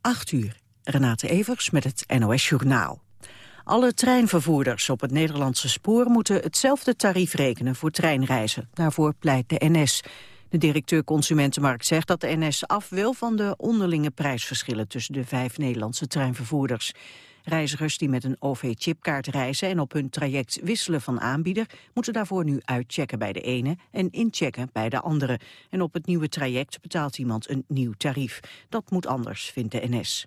8 uur. Renate Evers met het NOS Journaal. Alle treinvervoerders op het Nederlandse spoor moeten hetzelfde tarief rekenen voor treinreizen. Daarvoor pleit de NS. De directeur Consumentenmarkt zegt dat de NS af wil van de onderlinge prijsverschillen tussen de vijf Nederlandse treinvervoerders. Reizigers die met een OV-chipkaart reizen en op hun traject wisselen van aanbieder, moeten daarvoor nu uitchecken bij de ene en inchecken bij de andere. En op het nieuwe traject betaalt iemand een nieuw tarief. Dat moet anders, vindt de NS.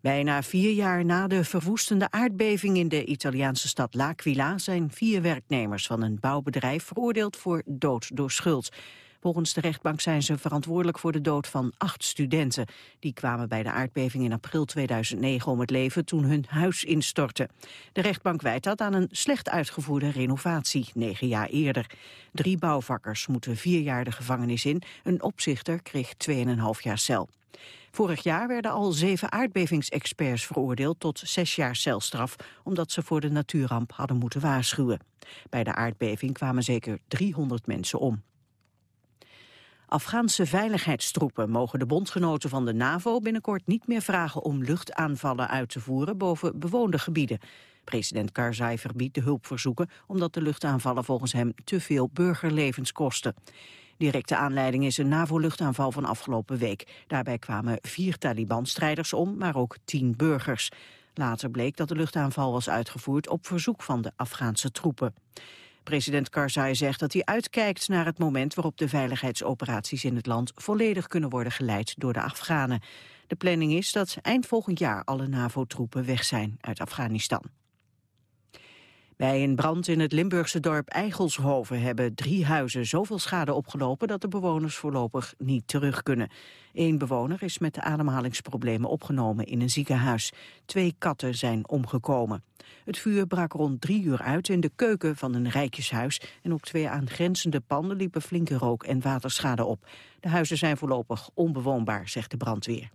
Bijna vier jaar na de verwoestende aardbeving in de Italiaanse stad L'Aquila zijn vier werknemers van een bouwbedrijf veroordeeld voor dood door schuld. Volgens de rechtbank zijn ze verantwoordelijk voor de dood van acht studenten. Die kwamen bij de aardbeving in april 2009 om het leven toen hun huis instortte. De rechtbank wijt dat aan een slecht uitgevoerde renovatie, negen jaar eerder. Drie bouwvakkers moeten vier jaar de gevangenis in. Een opzichter kreeg 2,5 jaar cel. Vorig jaar werden al zeven aardbevingsexperts veroordeeld tot zes jaar celstraf, omdat ze voor de natuurramp hadden moeten waarschuwen. Bij de aardbeving kwamen zeker 300 mensen om. Afghaanse veiligheidstroepen mogen de bondgenoten van de NAVO binnenkort niet meer vragen om luchtaanvallen uit te voeren boven bewoonde gebieden. President Karzai verbiedt de hulpverzoeken omdat de luchtaanvallen volgens hem te veel burgerlevens kosten. Directe aanleiding is een NAVO-luchtaanval van afgelopen week. Daarbij kwamen vier Taliban-strijders om, maar ook tien burgers. Later bleek dat de luchtaanval was uitgevoerd op verzoek van de Afghaanse troepen. President Karzai zegt dat hij uitkijkt naar het moment waarop de veiligheidsoperaties in het land volledig kunnen worden geleid door de Afghanen. De planning is dat eind volgend jaar alle NAVO-troepen weg zijn uit Afghanistan. Bij een brand in het Limburgse dorp Eigelshoven hebben drie huizen zoveel schade opgelopen dat de bewoners voorlopig niet terug kunnen. Eén bewoner is met de ademhalingsproblemen opgenomen in een ziekenhuis. Twee katten zijn omgekomen. Het vuur brak rond drie uur uit in de keuken van een rijtjeshuis en op twee aangrenzende panden liepen flinke rook- en waterschade op. De huizen zijn voorlopig onbewoonbaar, zegt de brandweer.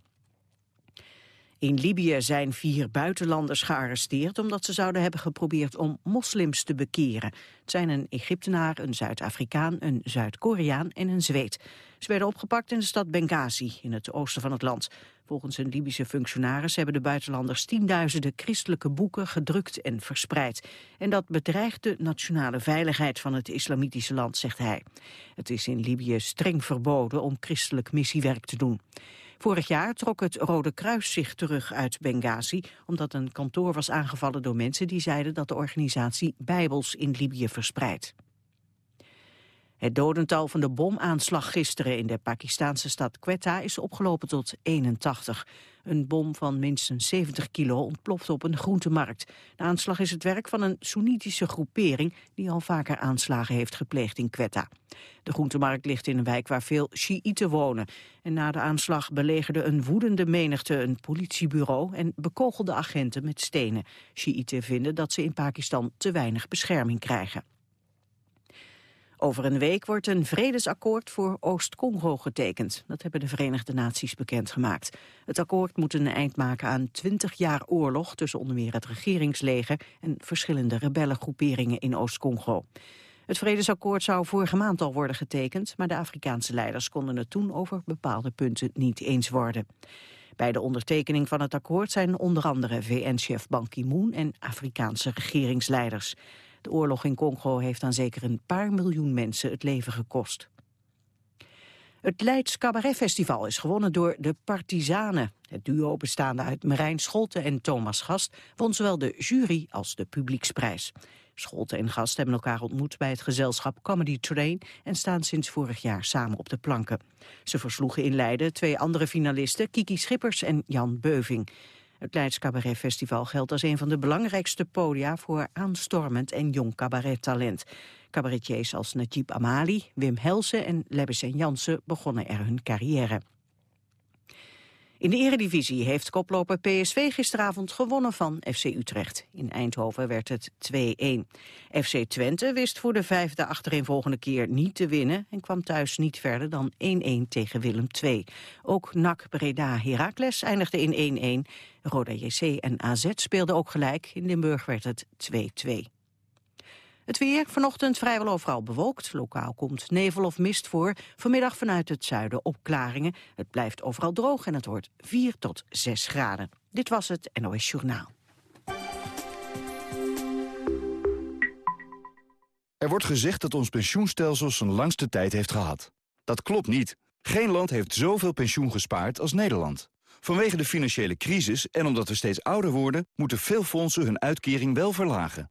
In Libië zijn vier buitenlanders gearresteerd omdat ze zouden hebben geprobeerd om moslims te bekeren. Het zijn een Egyptenaar, een Zuid-Afrikaan, een Zuid-Koreaan en een Zweed. Ze werden opgepakt in de stad Benghazi, in het oosten van het land. Volgens een Libische functionaris hebben de buitenlanders tienduizenden christelijke boeken gedrukt en verspreid. En dat bedreigt de nationale veiligheid van het islamitische land, zegt hij. Het is in Libië streng verboden om christelijk missiewerk te doen. Vorig jaar trok het Rode Kruis zich terug uit Benghazi... omdat een kantoor was aangevallen door mensen die zeiden... dat de organisatie bijbels in Libië verspreidt. Het dodental van de bomaanslag gisteren in de Pakistanse stad Quetta is opgelopen tot 81. Een bom van minstens 70 kilo ontplofte op een groentemarkt. De aanslag is het werk van een Soenitische groepering die al vaker aanslagen heeft gepleegd in Quetta. De groentemarkt ligt in een wijk waar veel Shiiten wonen. En na de aanslag belegerde een woedende menigte een politiebureau en bekogelde agenten met stenen. Shiiten vinden dat ze in Pakistan te weinig bescherming krijgen. Over een week wordt een vredesakkoord voor Oost-Congo getekend. Dat hebben de Verenigde Naties bekendgemaakt. Het akkoord moet een eind maken aan 20 jaar oorlog... tussen onder meer het regeringsleger en verschillende rebellengroeperingen in Oost-Congo. Het vredesakkoord zou vorige maand al worden getekend... maar de Afrikaanse leiders konden het toen over bepaalde punten niet eens worden. Bij de ondertekening van het akkoord zijn onder andere VN-chef Ban Ki-moon en Afrikaanse regeringsleiders. De oorlog in Congo heeft aan zeker een paar miljoen mensen het leven gekost. Het Leids Cabaret Festival is gewonnen door de Partizanen. Het duo bestaande uit Marijn Scholte en Thomas Gast won zowel de jury als de publieksprijs. Scholte en Gast hebben elkaar ontmoet bij het gezelschap Comedy Train en staan sinds vorig jaar samen op de planken. Ze versloegen in Leiden twee andere finalisten, Kiki Schippers en Jan Beuving. Het Leids Cabaret Festival geldt als een van de belangrijkste podia voor aanstormend en jong cabarettalent. Cabaretiers als Najib Amali, Wim Helsen en Lebbes en Jansen begonnen er hun carrière. In de eredivisie heeft koploper PSV gisteravond gewonnen van FC Utrecht. In Eindhoven werd het 2-1. FC Twente wist voor de vijfde achtereenvolgende keer niet te winnen... en kwam thuis niet verder dan 1-1 tegen Willem II. Ook NAC Breda Heracles eindigde in 1-1. Roda JC en AZ speelden ook gelijk. In Limburg werd het 2-2. Het weer, vanochtend vrijwel overal bewolkt. Lokaal komt nevel of mist voor. Vanmiddag vanuit het zuiden opklaringen. Het blijft overal droog en het wordt 4 tot 6 graden. Dit was het NOS Journaal. Er wordt gezegd dat ons pensioenstelsel zijn langste tijd heeft gehad. Dat klopt niet. Geen land heeft zoveel pensioen gespaard als Nederland. Vanwege de financiële crisis en omdat we steeds ouder worden... moeten veel fondsen hun uitkering wel verlagen.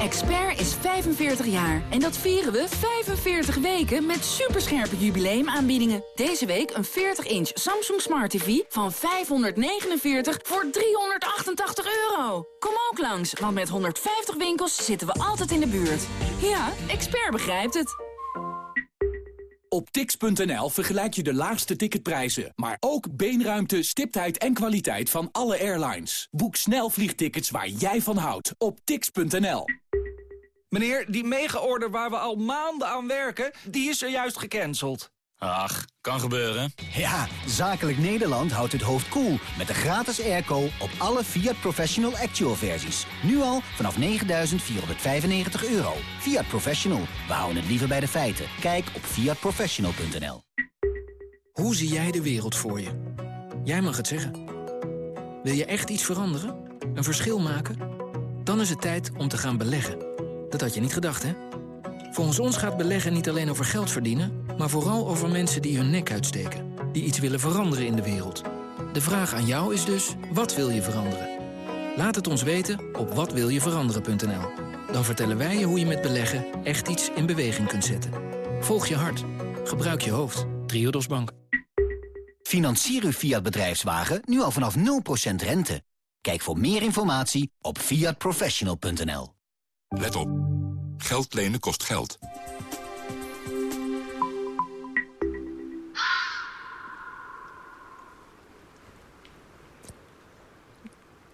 Expert is 45 jaar en dat vieren we 45 weken met superscherpe jubileumaanbiedingen. Deze week een 40-inch Samsung Smart TV van 549 voor 388 euro. Kom ook langs, want met 150 winkels zitten we altijd in de buurt. Ja, Expert begrijpt het. Op tix.nl vergelijk je de laagste ticketprijzen, maar ook beenruimte, stiptheid en kwaliteit van alle airlines. Boek snel vliegtickets waar jij van houdt op tix.nl. Meneer, die mega-order waar we al maanden aan werken, die is er juist gecanceld. Ach, kan gebeuren. Ja, Zakelijk Nederland houdt het hoofd koel cool met de gratis airco op alle Fiat Professional Actual versies. Nu al vanaf 9.495 euro. Fiat Professional, we houden het liever bij de feiten. Kijk op fiatprofessional.nl Hoe zie jij de wereld voor je? Jij mag het zeggen. Wil je echt iets veranderen? Een verschil maken? Dan is het tijd om te gaan beleggen. Dat had je niet gedacht, hè? Volgens ons gaat beleggen niet alleen over geld verdienen... maar vooral over mensen die hun nek uitsteken. Die iets willen veranderen in de wereld. De vraag aan jou is dus, wat wil je veranderen? Laat het ons weten op watwiljeveranderen.nl. Dan vertellen wij je hoe je met beleggen echt iets in beweging kunt zetten. Volg je hart. Gebruik je hoofd. Triodos Bank. Financier uw Fiat bedrijfswagen nu al vanaf 0% rente. Kijk voor meer informatie op fiatprofessional.nl. Let op. Geld lenen kost geld.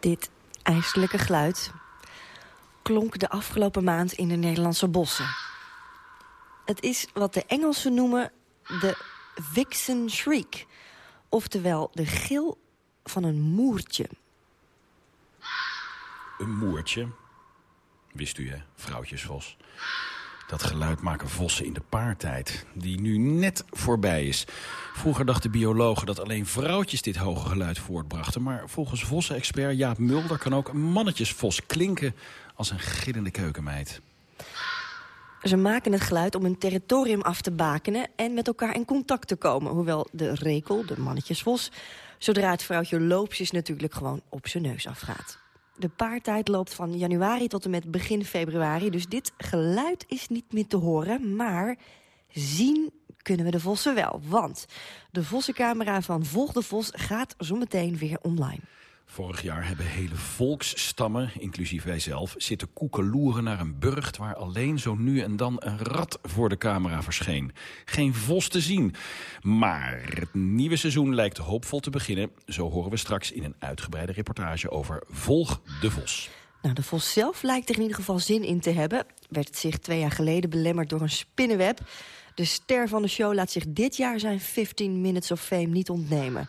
Dit ijselijke geluid klonk de afgelopen maand in de Nederlandse bossen. Het is wat de Engelsen noemen de vixen shriek. Oftewel de gil van een moertje. Een moertje? Wist u, hè, vrouwtjesvos. Dat geluid maken vossen in de paartijd, die nu net voorbij is. Vroeger dachten biologen dat alleen vrouwtjes dit hoge geluid voortbrachten... maar volgens vossen-expert Jaap Mulder kan ook een mannetjesvos klinken... als een gillende keukenmeid. Ze maken het geluid om hun territorium af te bakenen... en met elkaar in contact te komen. Hoewel de rekel, de mannetjesvos... zodra het vrouwtje loopjes natuurlijk gewoon op zijn neus afgaat. De paartijd loopt van januari tot en met begin februari. Dus dit geluid is niet meer te horen. Maar zien kunnen we de vossen wel. Want de vossencamera van Volg de Vos gaat zometeen weer online. Vorig jaar hebben hele volksstammen, inclusief wij zelf... zitten koekeloeren naar een burcht waar alleen zo nu en dan een rat voor de camera verscheen. Geen vos te zien. Maar het nieuwe seizoen lijkt hoopvol te beginnen. Zo horen we straks in een uitgebreide reportage over Volg de Vos. Nou, de vos zelf lijkt er in ieder geval zin in te hebben. Werd zich twee jaar geleden belemmerd door een spinnenweb. De ster van de show laat zich dit jaar zijn 15 Minutes of Fame niet ontnemen.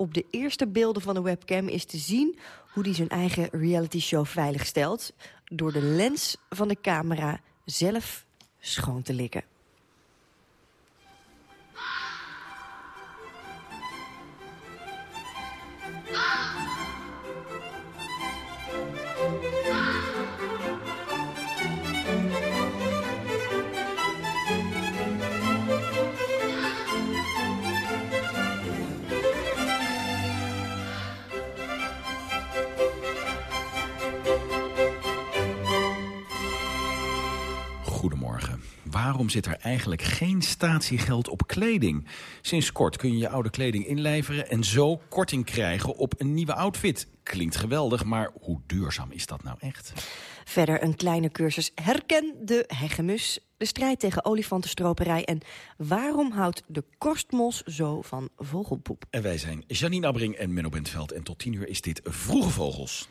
Op de eerste beelden van de webcam is te zien hoe hij zijn eigen reality show veilig stelt... door de lens van de camera zelf schoon te likken. Waarom zit er eigenlijk geen statiegeld op kleding? Sinds kort kun je je oude kleding inleveren en zo korting krijgen op een nieuwe outfit. Klinkt geweldig, maar hoe duurzaam is dat nou echt? Verder een kleine cursus Herken de hegemus, de strijd tegen olifantenstroperij... en waarom houdt de korstmos zo van vogelpoep? En wij zijn Janine Abbring en Menno Bentveld en tot tien uur is dit Vroege Vogels.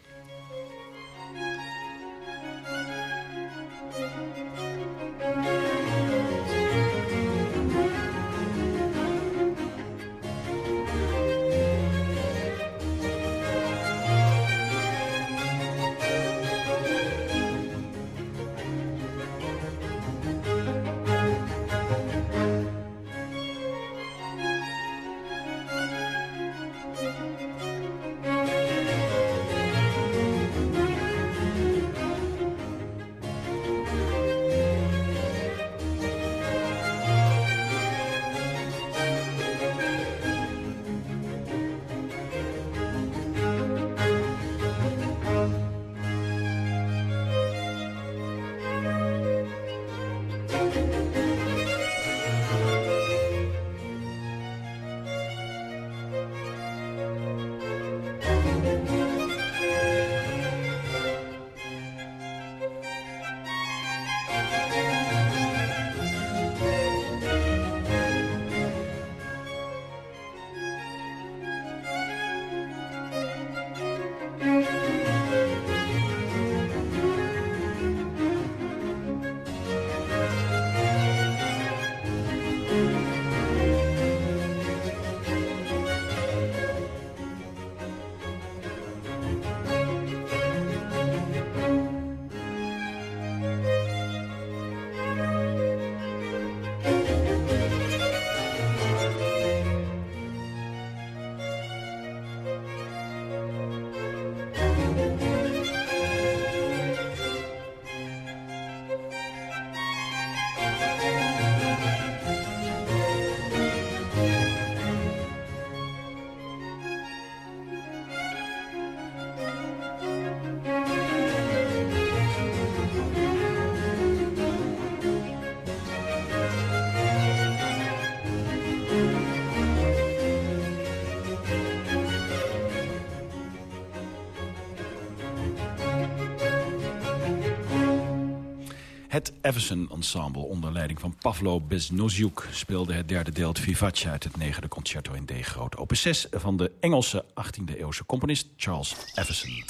Everson Ensemble onder leiding van Pavlo Besnoziuk... speelde het derde deel Vivace uit het negende concerto in D groot. Opus 6 van de Engelse 18e-eeuwse componist Charles Everson.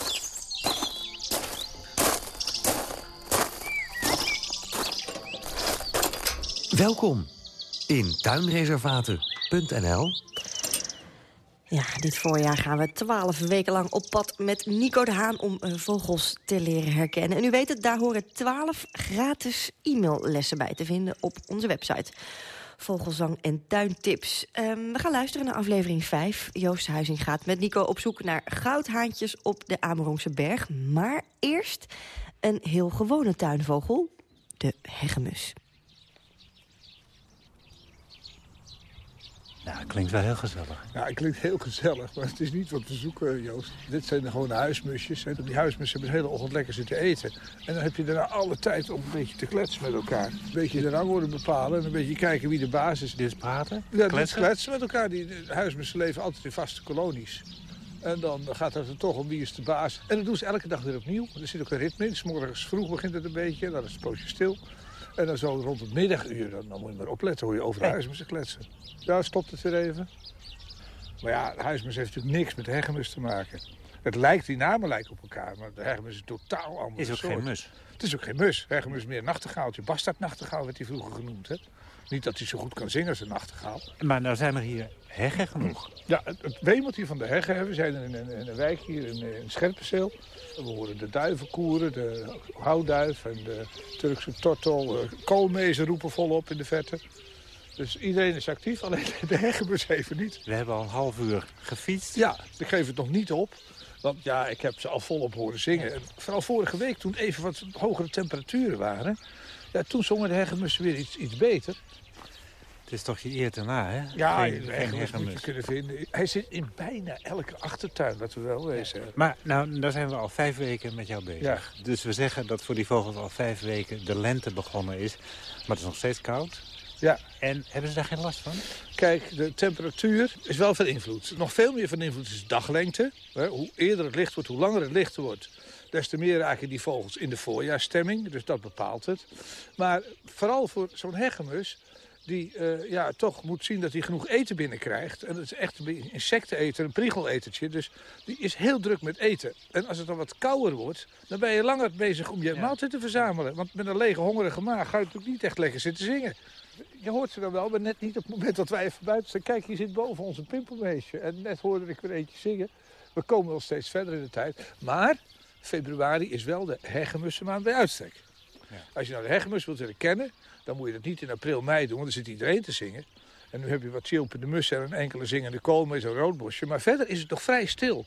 Welkom in tuinreservaten.nl Ja, dit voorjaar gaan we twaalf weken lang op pad met Nico de Haan... om uh, vogels te leren herkennen. En u weet het, daar horen twaalf gratis e-maillessen bij te vinden op onze website. Vogelzang en tuintips. Um, we gaan luisteren naar aflevering 5. Joost Huizing gaat met Nico op zoek naar goudhaantjes op de Amerongse berg. Maar eerst een heel gewone tuinvogel, de hegemus. Ja, klinkt wel heel gezellig. Ja, het klinkt heel gezellig, maar het is niet wat we zoeken, Joost. Dit zijn de gewone huismusjes. En die huismussen hebben de hele ochtend lekker zitten eten. En dan heb je daarna alle tijd om een beetje te kletsen met elkaar. Een beetje de rangorde bepalen en een beetje kijken wie de baas is. Dit is praten? Ja, kletsen? kletsen met elkaar. Die huismussen leven altijd in vaste kolonies. En dan gaat het er toch om wie is de baas. En dat doen ze elke dag weer opnieuw. Er zit ook een ritme in. S morgens vroeg begint het een beetje, dan is het poosje stil. En dan zo rond het middaguur, dan, dan moet je maar opletten hoe je over de huismussen kletsen. Ja, stopt het weer even. Maar ja, de huismus heeft natuurlijk niks met de hegemus te maken. Het lijkt, die namen lijken op elkaar, maar de hegemus is totaal anders. Is ook soort. geen mus. Het is ook geen mus. Hegemus is meer een nachtegaaltje. Bastaardnachtegaal werd hij vroeger genoemd. Hè? Niet dat hij zo goed kan zingen als een nachtegaal. Maar nou zijn er hier heggen genoeg. Ja, het, het wemelt hier van de heggen. We zijn in een, in een wijk hier in, in Scherpenzeel. We horen de duivenkoeren, de houtduif en de Turkse tortel. De koolmezen roepen volop in de verte. Dus iedereen is actief, alleen de heggenbus even niet. We hebben al een half uur gefietst. Ja, ik geef het nog niet op. Want ja, ik heb ze al volop horen zingen. En vooral vorige week, toen even wat hogere temperaturen waren... Ja, toen zongen de heggenmussen weer iets, iets beter. Het is toch je eer te na, hè? Ja, heggenmus moet je kunnen vinden. Hij zit in bijna elke achtertuin, dat we wel wezen. Maar nou, daar zijn we al vijf weken met jou bezig. Ja. Dus we zeggen dat voor die vogels al vijf weken de lente begonnen is. Maar het is nog steeds koud. Ja. En hebben ze daar geen last van? Kijk, de temperatuur is wel van invloed. Nog veel meer van invloed is daglengte. Hoe eerder het licht wordt, hoe langer het licht wordt... des te meer raken die vogels in de voorjaarsstemming. Dus dat bepaalt het. Maar vooral voor zo'n hegemus... die eh, ja, toch moet zien dat hij genoeg eten binnenkrijgt. En dat is echt een insecteneter, een priegeletertje. Dus die is heel druk met eten. En als het dan wat kouder wordt... dan ben je langer bezig om je maaltijd te verzamelen. Want met een lege, hongerige maag ga je natuurlijk niet echt lekker zitten zingen. Je hoort ze dan wel, maar net niet op het moment dat wij even buiten staan. Kijk, hier zit boven ons een pimpelmeesje. En net hoorde ik weer eentje zingen. We komen wel steeds verder in de tijd. Maar februari is wel de hegemussenmaand bij uitstek. Als je nou de hegemus wilt leren kennen, dan moet je dat niet in april, mei doen. Want dan zit iedereen te zingen. En nu heb je wat chilpende mussen en een enkele zingende koolmees en roodbosje. Maar verder is het nog vrij stil.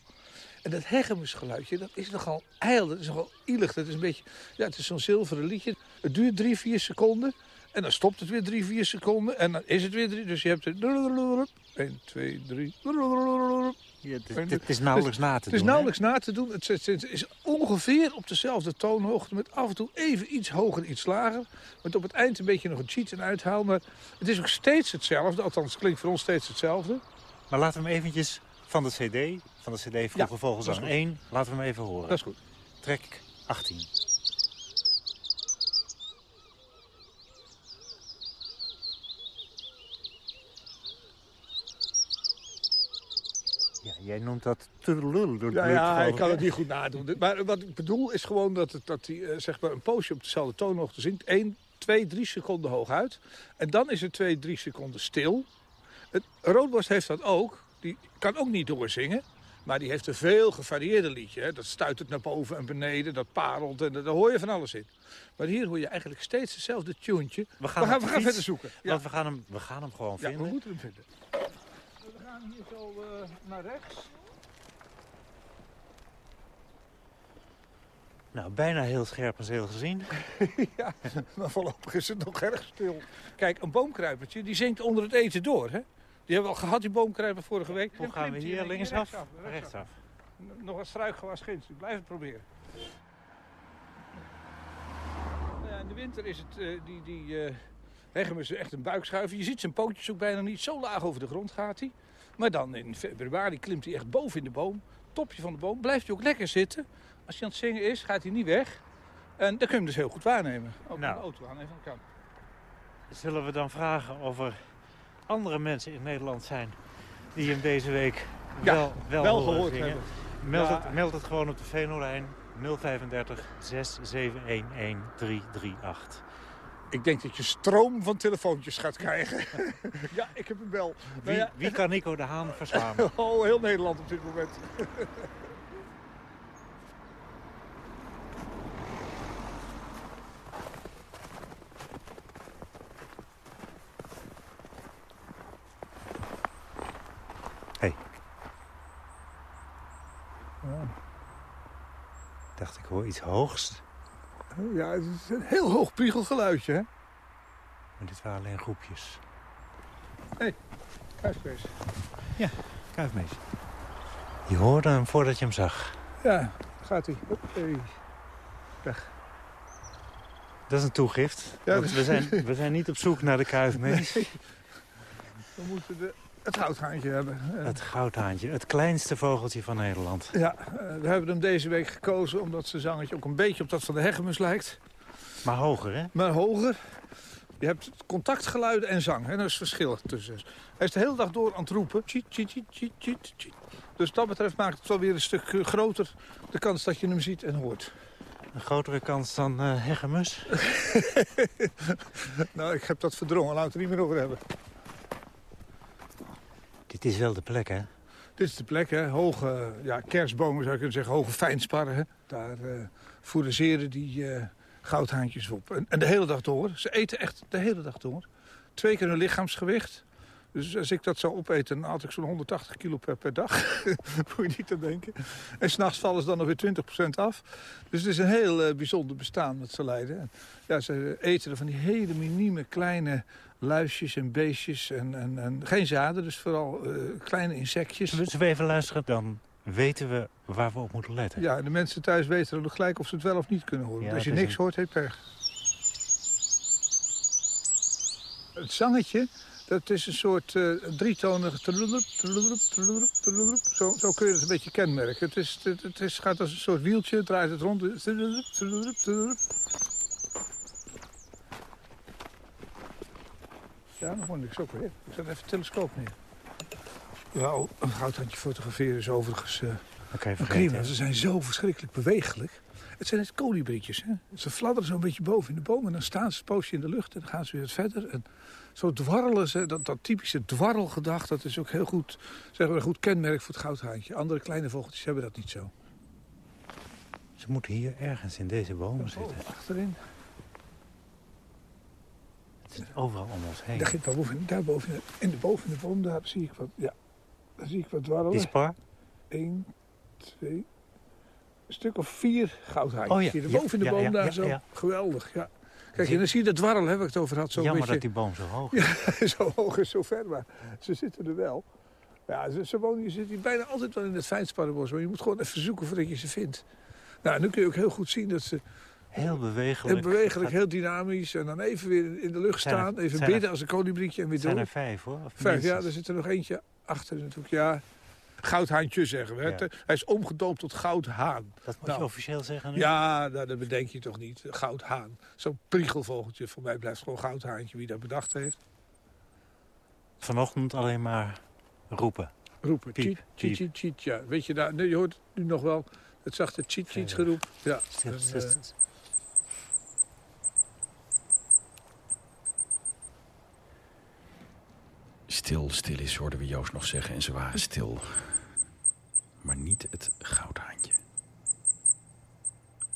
En dat hegemusgeluidje, dat is nogal ijl, dat is nogal ielig. Dat is een beetje, ja, het is zo'n zilveren liedje. Het duurt drie, vier seconden. En dan stopt het weer drie, vier seconden. En dan is het weer drie. Dus je hebt het... 1, 2, 3. Ja, het, is, nauwelijks na te Het is doen, nauwelijks na te doen. Het, is- het is ongeveer op dezelfde toonhoogte. Met af en toe even iets hoger, iets lager. Met op het eind een beetje nog een cheat en uithaal. Maar het is ook steeds hetzelfde. Althans, het klinkt voor ons steeds hetzelfde. Maar laten we hem eventjes van de cd, van de cd Vroege Ja, goed. 1, laten we hem even horen. Dat is goed. Trek 18. Jij noemt dat... Ja, ja ik kan het niet goed nadoen. Maar wat ik bedoel is gewoon dat, het, dat hij eh, zeg maar een poosje op dezelfde toonhoogte zingt. 1, 2, 3 seconden hooguit. En dan is het 2, 3 seconden stil. Het roodborst heeft dat ook. Die kan ook niet doorzingen. Maar die heeft een veel gevarieerder liedje. Hè. Dat stuit het naar boven en beneden, dat parelt en daar hoor je van alles in. Maar hier hoor je eigenlijk steeds hetzelfde tuentje. We gaan, we gaan, we verder zoeken. Ja. Want we gaan hem, we gaan hem gewoon Ja, vinden. we moeten hem vinden. Gaan hier zo eh, naar rechts. Nou, bijna heel scherp en zeel gezien. ja, maar voorlopig is het nog erg stil. Kijk, een boomkruipertje die zingt onder het eten door. Hè? Die hebben we al gehad, die boomkruiper, vorige week. Hoe gaan we hier? Linksaf? rechtsaf, Rechtsaf. Nog wat struikgewas ginds, ik blijf het proberen. Nou ja, in de winter is het, eh, die, die eh hegemus echt een buikschuiver. Je ziet zijn pootjes ook bijna niet, zo laag over de grond gaat hij. Maar dan in februari klimt hij echt boven in de boom. Topje van de boom, blijft hij ook lekker zitten. Als hij aan het zingen is, gaat hij niet weg. En dan kun je hem dus heel goed waarnemen. Ook Nou. de auto aan even kan. Zullen we dan vragen of er andere mensen in Nederland zijn die hem deze week Ja, wel, wel, wel gehoord zingen? hebben. Meld, Ja. het, meld het gewoon op de Venolijn 035 6711 338. Ik denk dat je stroom van telefoontjes gaat krijgen. ja, ik heb hem wel. Wie, Nou ja, wie kan Nico de Haan verslaan? Oh, heel Nederland op dit moment. Hey. Ik dacht, ik hoor iets hoogs. Ja, het is een heel hoog priegelgeluidje, hè? Maar dit waren alleen groepjes. Hé, hey, kuifspees. Ja, kuifmees. Je hoorde hem voordat je hem zag. Ja, gaat hij. Hey. Weg. Dat is een toegift. Ja, dat- we, zijn, we zijn niet op zoek naar de kuifmees. Nee. We moeten de, het goudhaantje hebben. Eh, Het goudhaantje, het kleinste vogeltje van Nederland. Ja, eh, we hebben hem deze week gekozen omdat zijn zangetje ook een beetje op dat van de hegemus lijkt. Maar hoger, hè? Maar hoger. Je hebt contactgeluiden en zang. Hè? Daar is verschil tussen. Hij is de hele dag door aan het roepen. Dus wat dat betreft maakt het wel weer een stuk eh, groter de kans dat je hem ziet en hoort. Een grotere kans dan eh hegemus. nou, ik heb dat verdrongen. Laten we het er niet meer over hebben. Dit is wel de plek, hè? Dit is de plek, hè. Hoge ja, kerstbomen zou je kunnen zeggen. Hoge fijnsparren. Daar eh fourageren die eh, goudhaantjes op. En, en de hele dag door. Ze eten echt de hele dag door. Twee keer hun lichaamsgewicht. Dus als ik dat zou opeten, dan had ik zo'n 180 kilo per, per dag. Moet je niet aan denken. En s'nachts vallen ze dan nog weer 20% af. Dus het is een heel eh, bijzonder bestaan dat ze leiden. En, ja, ze eten er van die hele minieme kleine luisjes en beestjes. En, en, en geen zaden, dus vooral eh, kleine insectjes. Zullen we even luisteren? Dan weten we waar we op moeten letten. Ja, en de mensen thuis weten dan gelijk of ze het wel of niet kunnen horen. Ja, Want als je niks een- hoort, heb je pech. Het zangetje, dat is een soort eh drietonige... Zo, zo kun je het een beetje kenmerken. Het, is, het, het is, gaat als een soort wieltje, draait het rond. Ja, nog niks ook weer. Ik zet even een telescoop neer. Ja, oh, een goudhandje fotograferen is overigens... eh, je maar vergeten. prima, ze zijn zo verschrikkelijk bewegelijk. Het zijn net kolibrietjes. Hè? Ze fladderen zo'n beetje boven in de boom en dan staan ze een poosje in de lucht en dan gaan ze weer verder. En zo dwarrelen ze, dat, dat typische dwarrelgedrag, dat is ook heel goed, zeg maar, een goed kenmerk voor het goudhaantje. Andere kleine vogeltjes hebben dat niet zo. Ze moeten hier ergens in deze bomen zitten. Achterin, Het is overal om ons heen. daar, boven, in de, boven de boom, daar zie ik wat, ja, daar zie ik wat dwarrelen. Die spar? Eén, twee, een stuk of vier goudhaantjes. Oh ja, Hier boven in de boom ja, daar zo. Geweldig, ja. Kijk, en dan zie je dat dwarrel, waar ik het over had. Zo Jammer beetje... dat die boom zo hoog is. Ja, zo hoog en zo ver, maar ze zitten er wel. Ja, ze, ze wonen, je zit hier bijna altijd wel in het fijnsparrenbos, maar je moet gewoon even zoeken voordat je ze vindt. Nou, nu kun je ook heel goed zien dat ze Heel bewegelijk. heel bewegelijk, heel dynamisch en dan even weer in de lucht Zijn er- staan, even er- bidden als een kolibrietje en weer Het zijn door. er vijf, hoor. Vijf, ja, er zit er nog eentje achter natuurlijk, ja. Goudhaantje zeggen we. Ja. Hij is omgedoopt tot goudhaan. Dat moet Nou, je officieel zeggen nu? Ja, nou, dat bedenk je toch niet. Goudhaan. Zo'n priegelvogeltje. Voor mij blijft gewoon goudhaantje wie dat bedacht heeft. Vanochtend alleen maar roepen. roepen. Cheat. Ja, weet je, nou, nee, je hoort nu nog wel het zachte cheat, cheat geroep. Ja, Stil, en, stil, stil. Stil, stil is, hoorden we Joost nog zeggen. En ze waren stil. Maar niet het goudhaantje.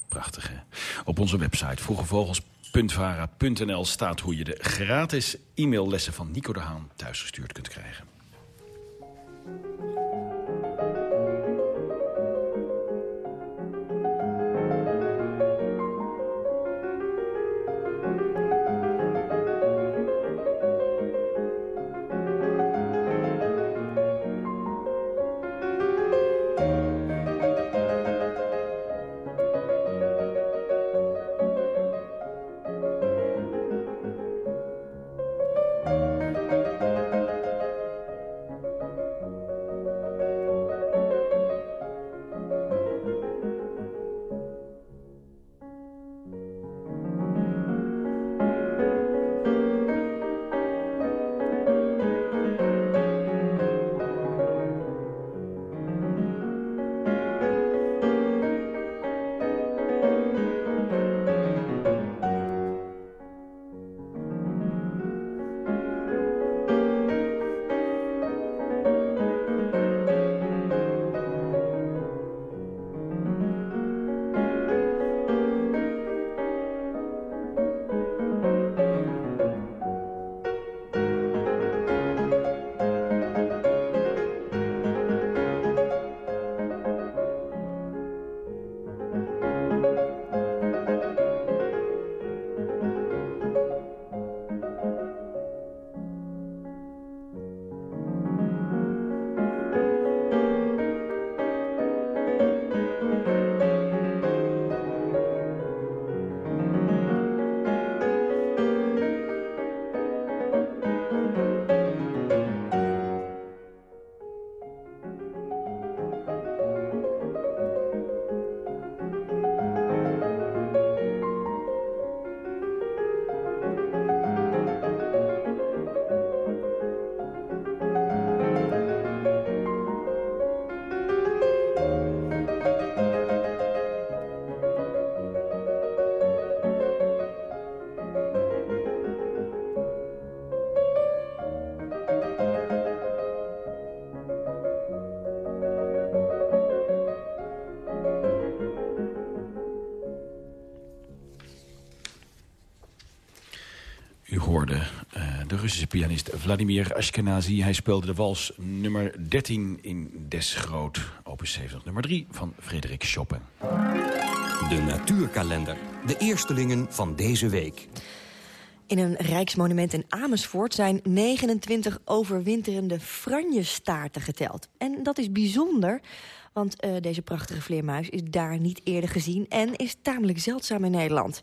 Prachtig, hè? Op onze website vroegevogels.vara.nl staat hoe je de gratis e-maillessen van Nico de Haan thuisgestuurd kunt krijgen. Russische pianist Vladimir Ashkenazi. Hij speelde de wals nummer 13 in Des Groot, opus 70, nummer 3 van Frederik Chopin. De natuurkalender. De eerstelingen van deze week. In een rijksmonument in Amersfoort zijn 29 overwinterende franjestaarten geteld. En dat is bijzonder, want uh, deze prachtige vleermuis is daar niet eerder gezien... en is tamelijk zeldzaam in Nederland.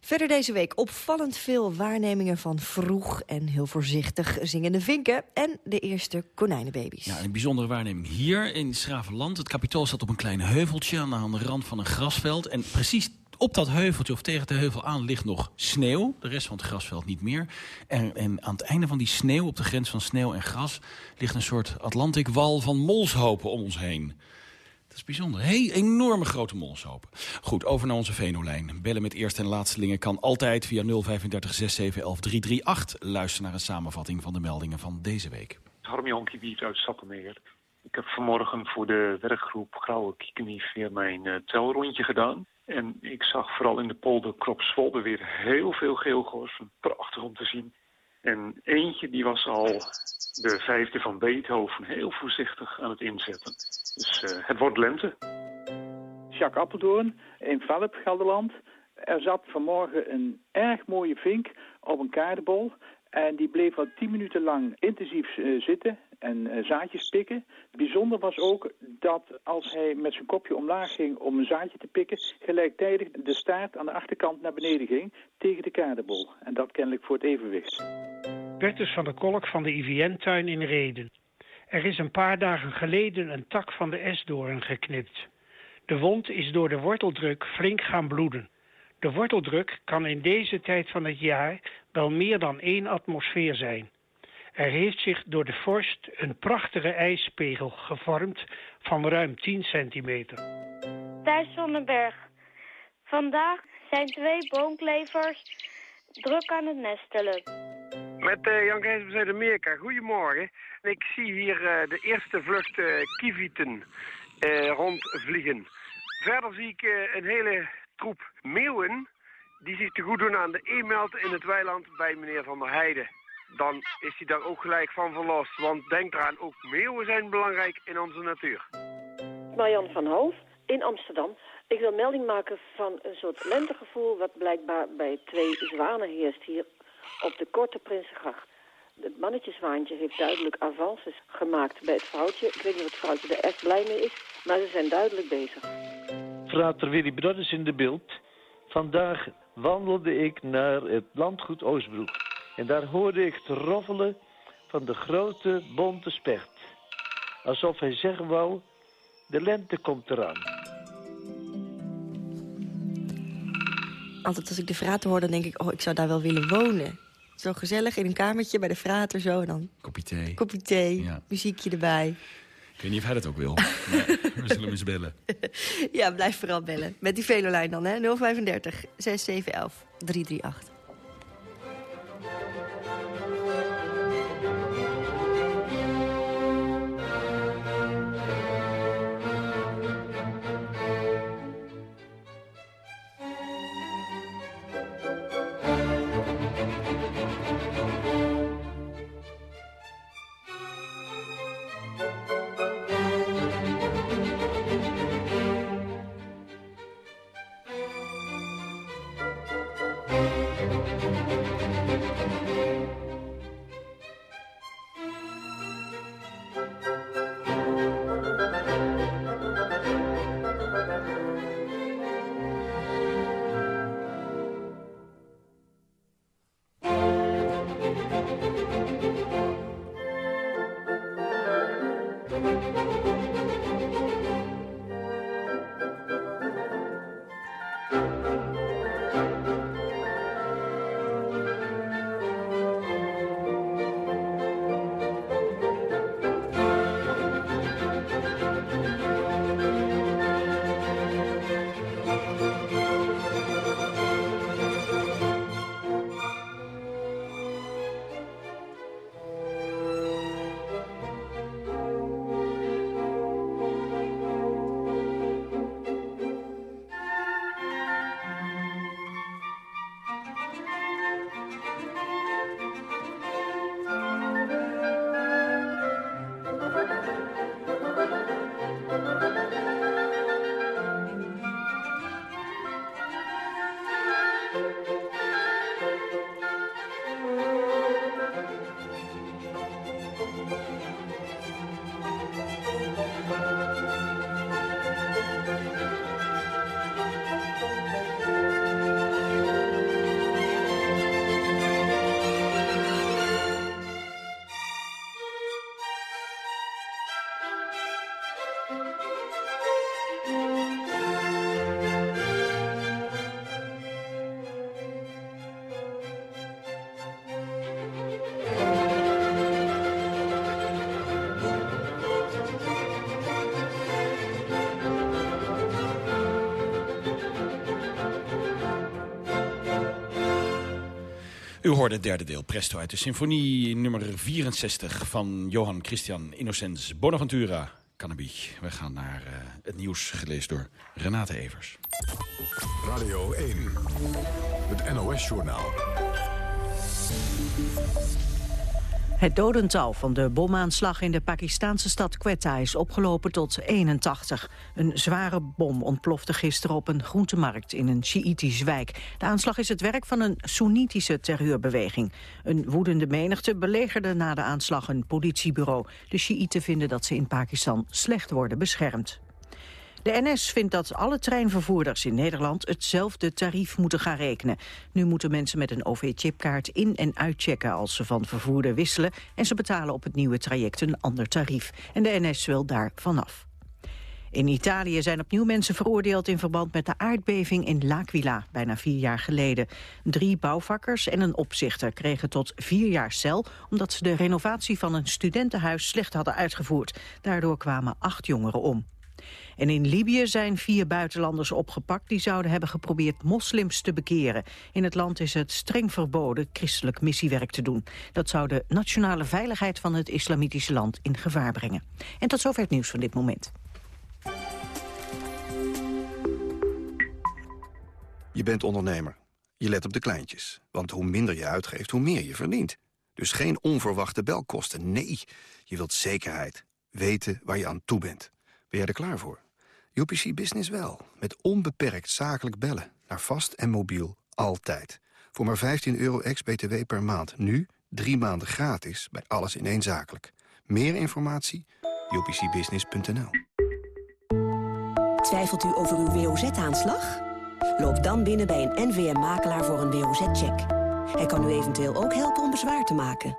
Verder deze week opvallend veel waarnemingen van vroeg en heel voorzichtig zingende vinken... en de eerste konijnenbaby's. Ja, een bijzondere waarneming hier in Schravenland. Het kapitool staat op een klein heuveltje aan de rand van een grasveld. En precies op dat heuveltje of tegen de heuvel aan ligt nog sneeuw. De rest van het grasveld niet meer. En, en aan het einde van die sneeuw, op de grens van sneeuw en gras... ligt een soort Atlantikwal van molshopen om ons heen. Dat is bijzonder. Hey, enorme grote molshopen. Goed, over naar onze Venolijn. Bellen met eerste en laatstelingen kan altijd via 035 6711 338. Luister naar een samenvatting van de meldingen van deze week. Harm Jonkie Wiet uit Sappemeer. Ik heb vanmorgen voor de werkgroep Grauwe Kiekenief weer mijn uh, telrondje gedaan. En ik zag vooral in de polder Kropswolde weer heel veel geelgorsen. Prachtig om te zien. En eentje die was al de vijfde van Beethoven heel voorzichtig aan het inzetten. Dus uh, het wordt lente. Jacques Appeldoorn in Velp, Gelderland. Er zat vanmorgen een erg mooie vink op een kaardebol. En die bleef al tien minuten lang intensief uh, zitten en uh, zaadjes pikken. Bijzonder was ook dat als hij met zijn kopje omlaag ging om een zaadje te pikken... gelijktijdig de staart aan de achterkant naar beneden ging tegen de kaardebol. En dat kennelijk voor het evenwicht. Bertus van der Kolk van de IVN-tuin in Reden. Er is een paar dagen geleden een tak van de esdoorn geknipt. De wond is door de worteldruk flink gaan bloeden. De worteldruk kan in deze tijd van het jaar wel meer dan één atmosfeer zijn. Er heeft zich door de vorst een prachtige ijspegel gevormd van ruim 10 centimeter. Thijs Zonnenberg. Vandaag zijn twee boomklevers druk aan het nestelen. Met uh, Jan Kees Zuid-Amerika. Goedemorgen. Ik zie hier uh, de eerste vlucht uh, kievieten rondvliegen. Verder zie ik een hele troep meeuwen die zich te goed doen aan de e-meld in het weiland bij meneer Van der Heijden. Dan is hij daar ook gelijk van verlost. Want denk eraan, ook meeuwen zijn belangrijk in onze natuur. Marian van Hoof in Amsterdam. Ik wil melding maken van een soort lentegevoel... wat blijkbaar bij twee zwanen heerst hier op de Korte Prinsengracht. Het mannetjeswaantje heeft duidelijk avances gemaakt bij het vrouwtje. Ik weet niet of het vrouwtje er echt blij mee is, maar ze zijn duidelijk bezig. Frater Willy Brothers in de beeld. Vandaag wandelde ik naar het landgoed Oostbroek. En daar hoorde ik het roffelen van de grote bonte specht. Alsof hij zeggen wou, de lente komt eraan. Altijd als ik de frater hoor, dan denk ik, oh, ik zou daar wel willen wonen. Zo gezellig in een kamertje bij de frater zo. En dan kopje thee. Kopje thee, ja. muziekje erbij. Ik weet niet of hij dat ook wil. we zullen hem eens bellen. Ja, blijf vooral bellen. Met die velolijn dan, hè? 035 6711 338. U hoorde het derde deel, Presto, uit de symfonie nummer 64 van Johan Christian Innocens Bonaventura Cannabis. We gaan naar uh, het nieuws gelezen door Renate Evers. Radio 1, het NOS-journaal. Het dodental van de bomaanslag in de Pakistanse stad Quetta is opgelopen tot 81. Een zware bom ontplofte gisteren op een groentemarkt in een Sjiïtisch wijk. De aanslag is het werk van een Soenitische terreurbeweging. Een woedende menigte belegerde na de aanslag een politiebureau. De Sjiïten vinden dat ze in Pakistan slecht worden beschermd. De NS vindt dat alle treinvervoerders in Nederland hetzelfde tarief moeten gaan rekenen. Nu moeten mensen met een OV-chipkaart in- en uitchecken als ze van vervoerder wisselen en ze betalen op het nieuwe traject een ander tarief. En de NS wil daar vanaf. In Italië zijn opnieuw mensen veroordeeld in verband met de aardbeving in L'Aquila, bijna vier jaar geleden. Drie bouwvakkers en een opzichter kregen tot vier jaar cel, omdat ze de renovatie van een studentenhuis slecht hadden uitgevoerd. Daardoor kwamen acht jongeren om. En in Libië zijn vier buitenlanders opgepakt die zouden hebben geprobeerd moslims te bekeren. In het land is het streng verboden christelijk missiewerk te doen. Dat zou de nationale veiligheid van het islamitische land in gevaar brengen. En tot zover het nieuws van dit moment. Je bent ondernemer. Je let op de kleintjes. Want hoe minder je uitgeeft, hoe meer je verdient. Dus geen onverwachte belkosten. Nee, je wilt zekerheid. Weten waar je aan toe bent. Ben jij er klaar voor? UPC Business wel. Met onbeperkt zakelijk bellen. Naar vast en mobiel. Altijd. Voor maar 15 euro ex-BTW per maand. Nu drie maanden gratis bij alles in één zakelijk. Meer informatie? upcbusiness.nl Twijfelt u over uw WOZ-aanslag? Loop dan binnen bij een NVM-makelaar voor een WOZ-check. Hij kan u eventueel ook helpen om bezwaar te maken.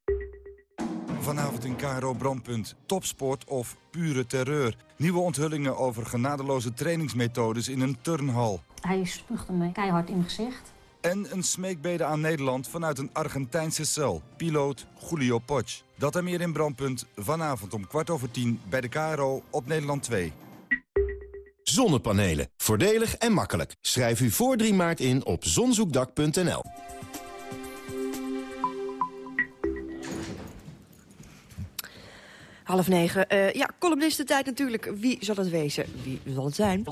Vanavond in KRO Brandpunt. Topsport of pure terreur. Nieuwe onthullingen over genadeloze trainingsmethodes in een turnhal. Hij spuugde me keihard in mijn gezicht. En een smeekbede aan Nederland vanuit een Argentijnse cel. Piloot Julio Potsch. Dat en meer in Brandpunt. Vanavond om kwart over tien bij de KRO op Nederland 2. Zonnepanelen. Voordelig en makkelijk. Schrijf u voor 3 maart in op zonzoekdak.nl. Half negen. Uh, ja, columnistentijd natuurlijk. Wie zal het wezen? Wie zal het zijn?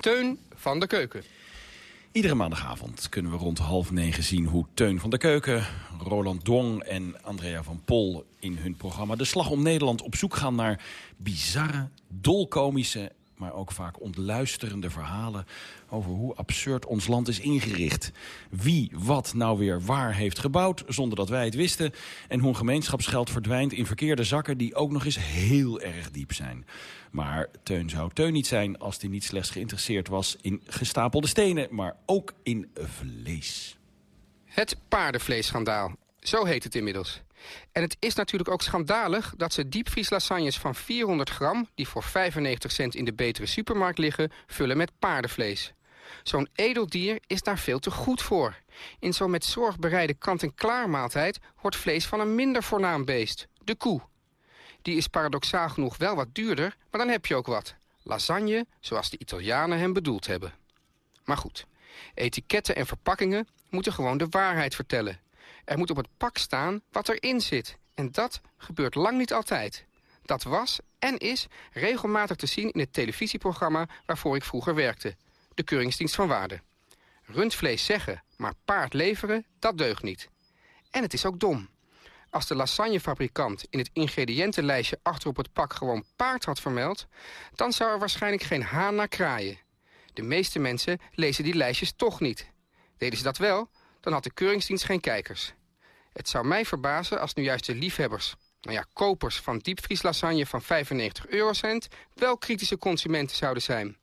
Teun van de Keuken. Iedere maandagavond kunnen we rond half negen zien hoe Teun van der Keuken, Roland Dong en Andrea van Pol in hun programma De Slag om Nederland op zoek gaan naar bizarre, dolkomische maar ook vaak ontluisterende verhalen over hoe absurd ons land is ingericht. Wie wat nou weer waar heeft gebouwd zonder dat wij het wisten. En hoe gemeenschapsgeld verdwijnt in verkeerde zakken die ook nog eens heel erg diep zijn. Maar Teun zou Teun niet zijn als hij niet slechts geïnteresseerd was in gestapelde stenen, maar ook in vlees. Het paardenvleesschandaal. Zo heet het inmiddels. En het is natuurlijk ook schandalig dat ze diepvrieslasagnes van 400 gram... die voor 95 cent in de betere supermarkt liggen, vullen met paardenvlees. Zo'n edel dier is daar veel te goed voor. In zo'n met zorg bereide kant-en-klaar maaltijd... hoort vlees van een minder voornaam beest, de koe. Die is paradoxaal genoeg wel wat duurder, maar dan heb je ook wat. Lasagne, zoals de Italianen hem bedoeld hebben. Maar goed, etiketten en verpakkingen moeten gewoon de waarheid vertellen... Er moet op het pak staan wat erin zit. En dat gebeurt lang niet altijd. Dat was en is regelmatig te zien in het televisieprogramma waarvoor ik vroeger werkte. De Keuringsdienst van Waarde. Rundvlees zeggen, maar paard leveren, dat deugt niet. En het is ook dom. Als de lasagnefabrikant in het ingrediëntenlijstje achter op het pak gewoon paard had vermeld... dan zou er waarschijnlijk geen haan naar kraaien. De meeste mensen lezen die lijstjes toch niet. Deden ze dat wel, dan had de keuringsdienst geen kijkers. Het zou mij verbazen als nu juist de liefhebbers... nou ja, kopers van diepvrieslasagne van 95 eurocent... wel kritische consumenten zouden zijn.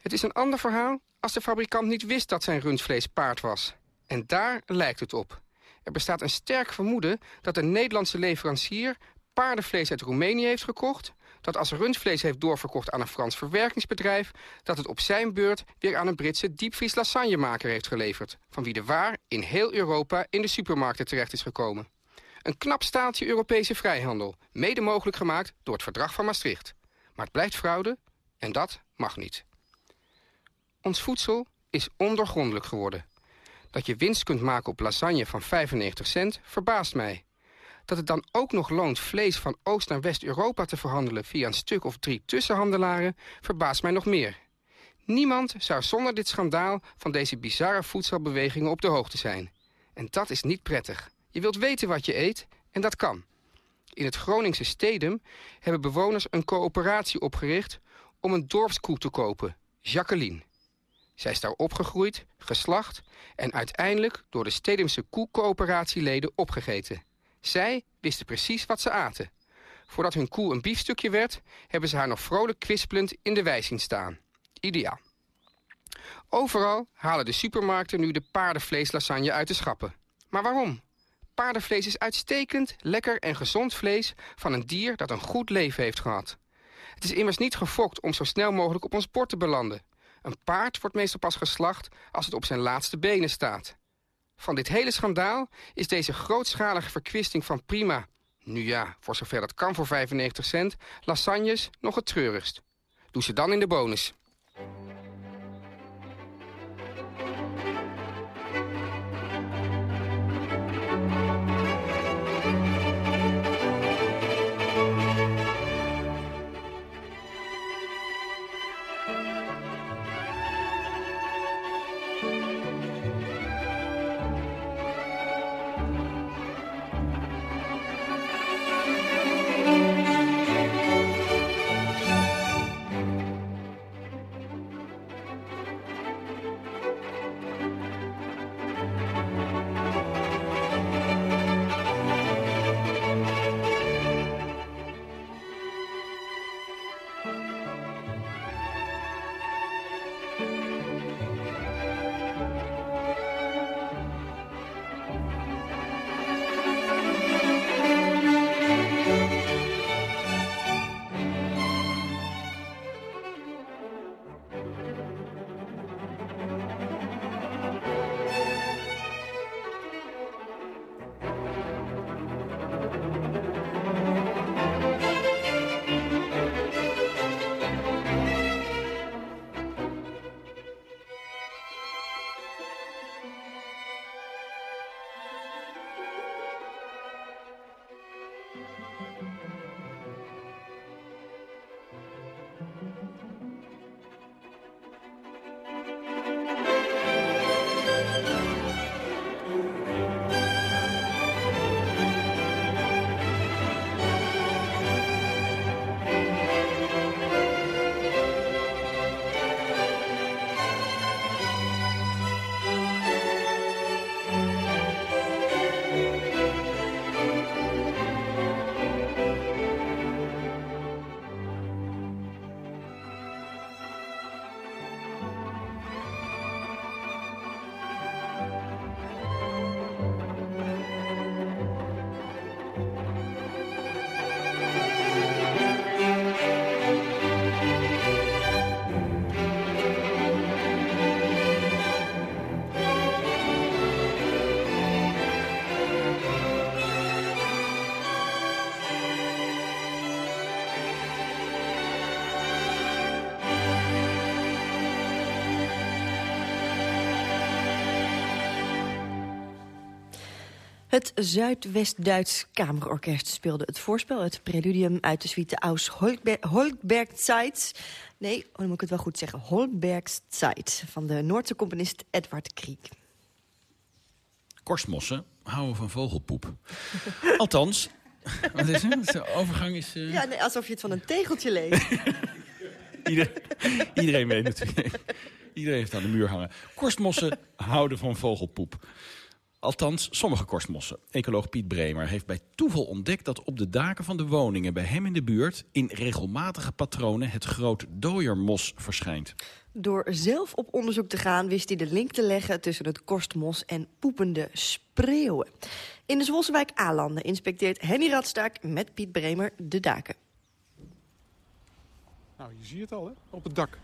Het is een ander verhaal als de fabrikant niet wist dat zijn rundvlees paard was. En daar lijkt het op. Er bestaat een sterk vermoeden dat een Nederlandse leverancier paardenvlees uit Roemenië heeft gekocht... dat als rundvlees heeft doorverkocht aan een Frans verwerkingsbedrijf... dat het op zijn beurt weer aan een Britse diepvries lasagnemaker heeft geleverd... van wie de waar in heel Europa in de supermarkten terecht is gekomen. Een knap staaltje Europese vrijhandel, mede mogelijk gemaakt door het verdrag van Maastricht. Maar het blijft fraude en dat mag niet. Ons voedsel is ondoorgrondelijk geworden. Dat je winst kunt maken op lasagne van 95 cent verbaast mij. Dat het dan ook nog loont vlees van Oost- naar West-Europa te verhandelen... via een stuk of drie tussenhandelaren, verbaast mij nog meer. Niemand zou zonder dit schandaal van deze bizarre voedselbewegingen op de hoogte zijn. En dat is niet prettig. Je wilt weten wat je eet en dat kan. In het Groningse Stedum hebben bewoners een coöperatie opgericht... om een dorpskoe te kopen, Jacqueline. Zij is daar opgegroeid, geslacht en uiteindelijk door de Stedumse koecoöperatieleden opgegeten. Zij wisten precies wat ze aten. Voordat hun koe een biefstukje werd, hebben ze haar nog vrolijk kwispelend in de wei zien staan. Ideaal. Overal halen de supermarkten nu de paardenvleeslasagne uit de schappen. Maar waarom? Paardenvlees is uitstekend, lekker en gezond vlees van een dier dat een goed leven heeft gehad. Het is immers niet gefokt om zo snel mogelijk op ons bord te belanden. Een paard wordt meestal pas geslacht als het op zijn laatste benen staat. Van dit hele schandaal is deze grootschalige verkwisting van prima... nu ja, voor zover dat kan voor 95 cent... lasagnes nog het treurigst. Doe ze dan in de bonus. Het Zuidwest-Duits Kamerorkest speelde het voorspel... het preludium uit de suite Aus Holbergzeit. Nee, oh, dan moet ik het wel goed zeggen. Holbergzeit van de Noordse componist Edward Kriek. Korstmossen houden van vogelpoep. Althans, wat is het? De overgang is... eh, Ja, nee, alsof je het van een tegeltje leest. Ieder- iedereen weet het. Iedereen heeft aan de muur hangen. Korstmossen houden van vogelpoep. Althans, sommige korstmossen. Ecoloog Piet Bremer heeft bij toeval ontdekt dat op de daken van de woningen bij hem in de buurt in regelmatige patronen het groot dooiermos verschijnt. Door zelf op onderzoek te gaan wist hij de link te leggen tussen het korstmos en poepende spreeuwen. In de Zwolsewijk Alanden inspecteert Henny Radstaak met Piet Bremer de daken. Nou, je ziet het al, hè? Op het dak.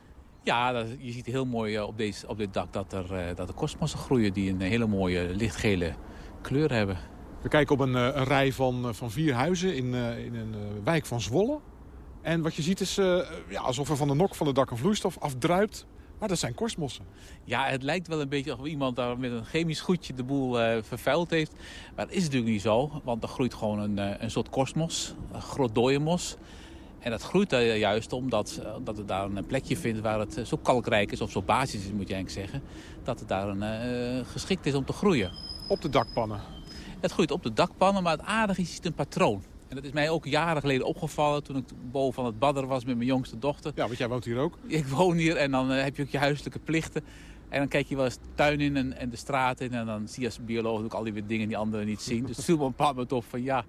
Ja, dat- je ziet heel mooi eh, op, deze, op dit dak dat er, eh, dat er kosmossen groeien die een hele mooie lichtgele kleur hebben. We kijken op een, eh, een rij van, van vier huizen in, in een wijk van Zwolle. En wat je ziet is ja, alsof er van de nok van het dak een vloeistof afdruipt. Maar dat zijn korstmossen. Ja, het lijkt wel een beetje alsof iemand daar met een chemisch goedje de boel vervuild heeft. Maar dat is natuurlijk niet zo, want er groeit gewoon een, een soort korstmos, een groot. En dat groeit daar juist omdat, eh, dat het daar een plekje vindt waar het eh, zo kalkrijk is, of zo basis is moet je eigenlijk zeggen. Dat het daar een, eh, geschikt is om te groeien. Op de dakpannen? Het groeit op de dakpannen, maar het aardige is, ziet een patroon. En dat is mij ook jaren geleden opgevallen toen ik boven van het badder was met mijn jongste dochter. Ja, want jij woont hier ook. Ik woon hier en dan eh, heb je ook je huiselijke plichten. En dan kijk je wel eens de tuin in en, en de straat in. En dan zie je als bioloog ook al die dingen die anderen niet zien. Dus het viel me een bepaald moment op van ja,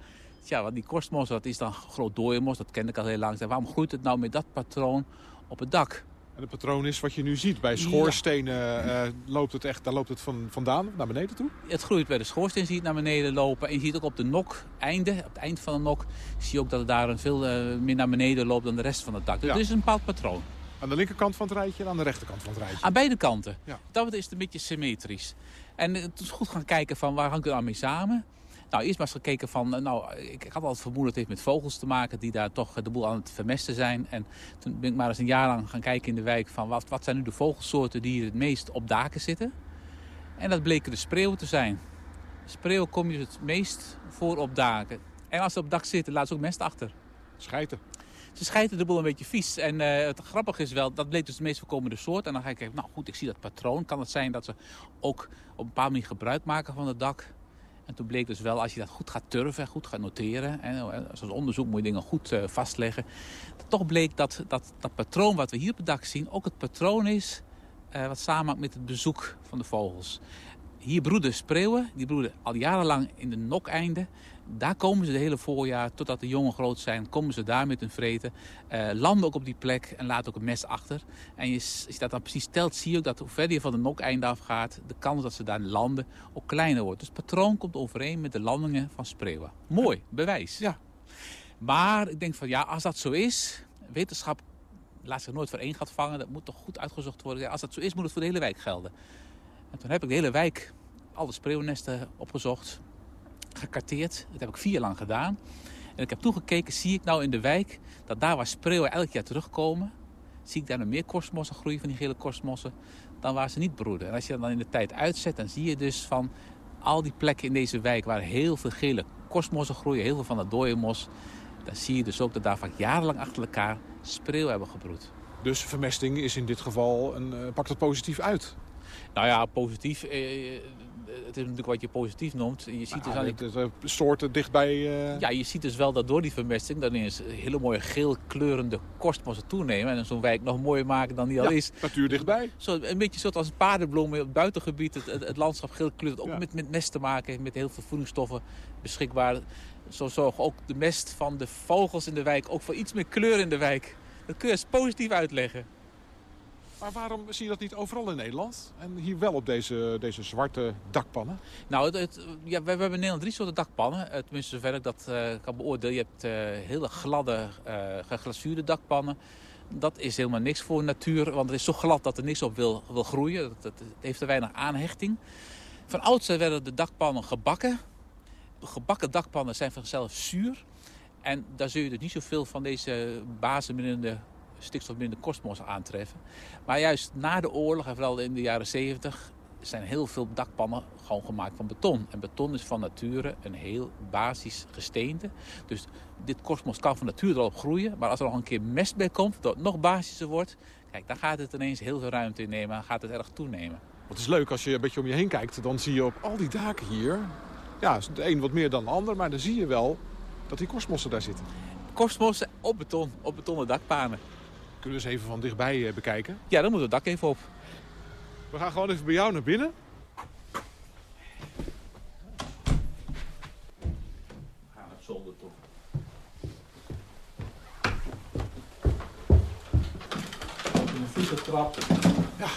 tja, wat die korstmos, dat is dan groot dooienmos. Dat kende ik al heel lang. Waarom groeit het nou met dat patroon op het dak? En het patroon is wat je nu ziet. Bij schoorstenen eh, loopt het echt, daar loopt het van, vandaan naar beneden toe. Het groeit bij de schoorsteen, zie je het naar beneden lopen. En je ziet ook op de nok, einde, op het eind van de nok, zie je ook dat het daar een veel eh, meer naar beneden loopt dan de rest van het dak. Dus Ja. het is een bepaald patroon. Aan de linkerkant van het rijtje en aan de rechterkant van het rijtje. Aan beide kanten. Ja. Dat is het een beetje symmetrisch. En het is goed gaan kijken van waar hangt het nou mee samen. Nou, eerst maar eens gekeken van, eh, nou, ik, had al het vermoeden dat het heeft met vogels te maken die daar toch eh, de boel aan het vermesten zijn. En toen ben ik maar eens een jaar lang gaan kijken in de wijk van wat, wat zijn nu de vogelsoorten die hier het meest op daken zitten. En dat bleken de spreeuwen te zijn. Spreeuwen kom je het meest voor op daken. En als ze op dak zitten, laten ze ook mest achter. Schijten. Ze schijten de boel een beetje vies. En eh, het grappige is wel, dat bleek dus de meest voorkomende soort. En dan ga ik kijken, nou goed, ik zie dat patroon. Kan het zijn dat ze ook op een bepaalde manier gebruik maken van het dak? En toen bleek dus wel, als je dat goed gaat turven, goed gaat noteren... en als onderzoek moet je dingen goed eh, vastleggen... toch bleek dat, dat dat patroon wat we hier op het dak zien... ook het patroon is eh, wat samenhangt met het bezoek van de vogels. Hier broeden spreeuwen, die broeden al jarenlang in de nokeinden. Daar komen ze de hele voorjaar, totdat de jongen groot zijn, komen ze daar met hun vreten. Eh, landen ook op die plek en laten ook een mes achter. En je, als je dat dan precies telt, zie je ook dat hoe verder je van de nokeinde afgaat, de kans dat ze daar landen ook kleiner wordt. Dus het patroon komt overeen met de landingen van spreeuwen. Mooi, bewijs. Ja. Maar ik denk van ja, als dat zo is, wetenschap laat zich nooit voor één gat vangen. Dat moet toch goed uitgezocht worden. Ja, als dat zo is, moet het voor de hele wijk gelden. En toen heb ik de hele wijk, alle spreeuwnesten opgezocht, gekarteerd. Dat heb ik vier jaar lang gedaan. En ik heb toegekeken, zie ik nou in de wijk dat daar waar spreeuwen elk jaar terugkomen, zie ik daar nog meer korstmossen groeien van die gele korstmossen, dan waar ze niet broeden. En als je dat dan in de tijd uitzet, dan zie je dus van al die plekken in deze wijk waar heel veel gele korstmossen groeien, heel veel van dat dooienmos, dan zie je dus ook dat daar vaak jarenlang achter elkaar spreeuwen hebben gebroed. Dus vermesting is in dit geval, een, eh, pakt het positief uit. Nou ja, positief. eh, eh, het is natuurlijk wat je positief noemt. Je ziet dus Nou, aan die het- eh, soorten dichtbij... eh, Ja, je ziet dus wel dat door die vermesting dan ineens hele mooie geelkleurende korstmossen toenemen. En zo'n wijk nog mooier maken dan die al is. natuur dichtbij. Zo, een beetje soort als paardenbloemen op het buitengebied. Het, het, het landschap geel kleurt ook met, met mest te maken. Met heel veel voedingsstoffen beschikbaar. Zo zorgt ook de mest van de vogels in de wijk ook voor iets meer kleur in de wijk. Dat kun je eens positief uitleggen. Maar waarom zie je dat niet overal in Nederland? En hier wel op deze, deze zwarte dakpannen? Nou, het, ja, we, hebben in Nederland drie soorten dakpannen. Eh, Tenminste, zover ik dat eh, kan beoordelen. Je hebt eh, hele gladde, geglazuurde dakpannen. Dat is helemaal niks voor natuur, want het is zo glad dat er niks op wil, wil groeien. Dat, heeft te weinig aanhechting. Van oudsher werden de dakpannen gebakken. Gebakken dakpannen zijn van zichzelf zuur. En daar zul je dus niet zoveel van deze basismiddelde stikstofmiddelde kostmossen aantreffen. Maar juist na de oorlog, en vooral in de jaren 70, zijn heel veel dakpannen gewoon gemaakt van beton. En beton is van nature een heel basis gesteente. Dus dit kosmos kan van nature erop groeien. Maar als er nog een keer mest bij komt, dat het nog basischer wordt... kijk, dan gaat het ineens heel veel ruimte innemen en gaat het erg toenemen. Het is leuk als je een beetje om je heen kijkt. Dan zie je op al die daken hier Ja, de een wat meer dan de ander, maar dan zie je wel dat die korstmossen daar zitten. Korstmossen op beton, op betonnen dakpanen. Kunnen we eens even van dichtbij eh, bekijken? Ja, dan moet het dak even op. We gaan gewoon even bij jou naar binnen. We gaan op zolder toe. Een vliegentrap. Ja.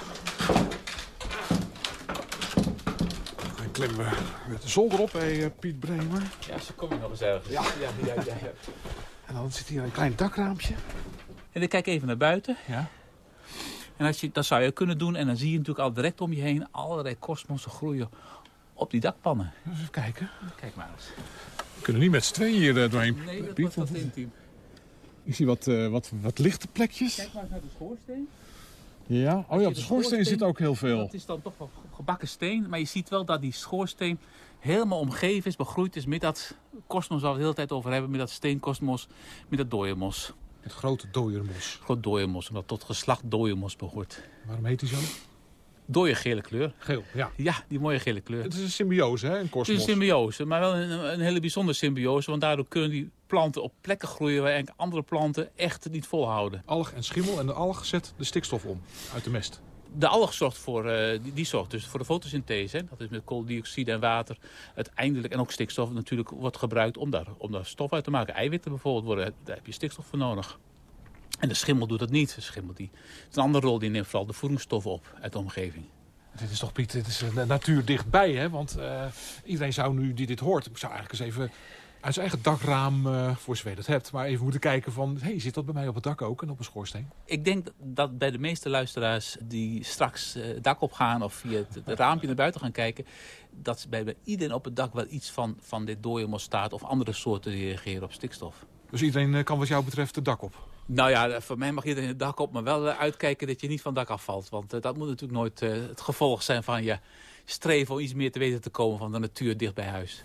Dan klimmen we met de zolder op bij eh, Piet Bremer. Ja, ze komen nog eens ergens. Ja. ja, ja, ja, ja. En dan zit hier een klein dakraampje. En ik kijk even naar buiten. Ja. En als je, dat zou je kunnen doen. En dan zie je natuurlijk al direct om je heen allerlei korstmossen groeien op die dakpannen. Even kijken. Kijk maar eens. We kunnen niet met z'n tweeën hier eh, doorheen, Nee, dat Piet. was wat intiem. Ik zie wat, eh, wat, wat lichte plekjes. Kijk maar eens naar de schoorsteen. Ja, oh ja, op de schoorsteen zit ook heel veel. Dat is dan toch wel gebakken steen. Maar je ziet wel dat die schoorsteen helemaal omgeven is, begroeid is met dat kosmos waar we het de hele tijd over hebben. Met dat steenkosmos, met dat dooiermos. Het grote dooiermos. Groot dooiermos, omdat tot geslacht dooiermos behoort. Waarom heet die zo? Dooie gele kleur. Geel, ja. Ja, die mooie gele kleur. Het is een symbiose, hè, een Het is kosmos. een symbiose, maar wel een, een hele bijzondere symbiose. Want daardoor kunnen die planten op plekken groeien waar andere planten echt niet volhouden. Alg en schimmel en de alg zet de stikstof om uit de mest. De alg zorgt voor, eh, die, zorgt dus voor de fotosynthese. Hè. Dat is met kooldioxide en water uiteindelijk, en ook stikstof natuurlijk, wordt gebruikt om daar, om daar stof uit te maken. Eiwitten bijvoorbeeld, worden, daar heb je stikstof voor nodig. En de schimmel doet dat niet. De schimmel die, het is een andere rol, die neemt vooral de voedingsstoffen op uit de omgeving. Dit is toch, Piet, dit is natuur dichtbij, hè? Want eh, iedereen zou nu die dit hoort, zou eigenlijk eens even uit zijn eigen dakraam, eh, voor zover je dat hebt, maar even moeten kijken van, hey, zit dat bij mij op het dak ook en op een schoorsteen? Ik denk dat bij de meeste luisteraars die straks eh, het dak opgaan of via het, het raampje naar buiten gaan kijken, dat bij, bij iedereen op het dak wel iets van, van dit dooiemos staat of andere soorten die reageren op stikstof. Dus iedereen eh, kan wat jou betreft het dak op? Nou ja, voor mij mag iedereen het dak op, maar wel uitkijken dat je niet van het dak afvalt. Want dat moet natuurlijk nooit het gevolg zijn van je streven om iets meer te weten te komen van de natuur dicht bij huis.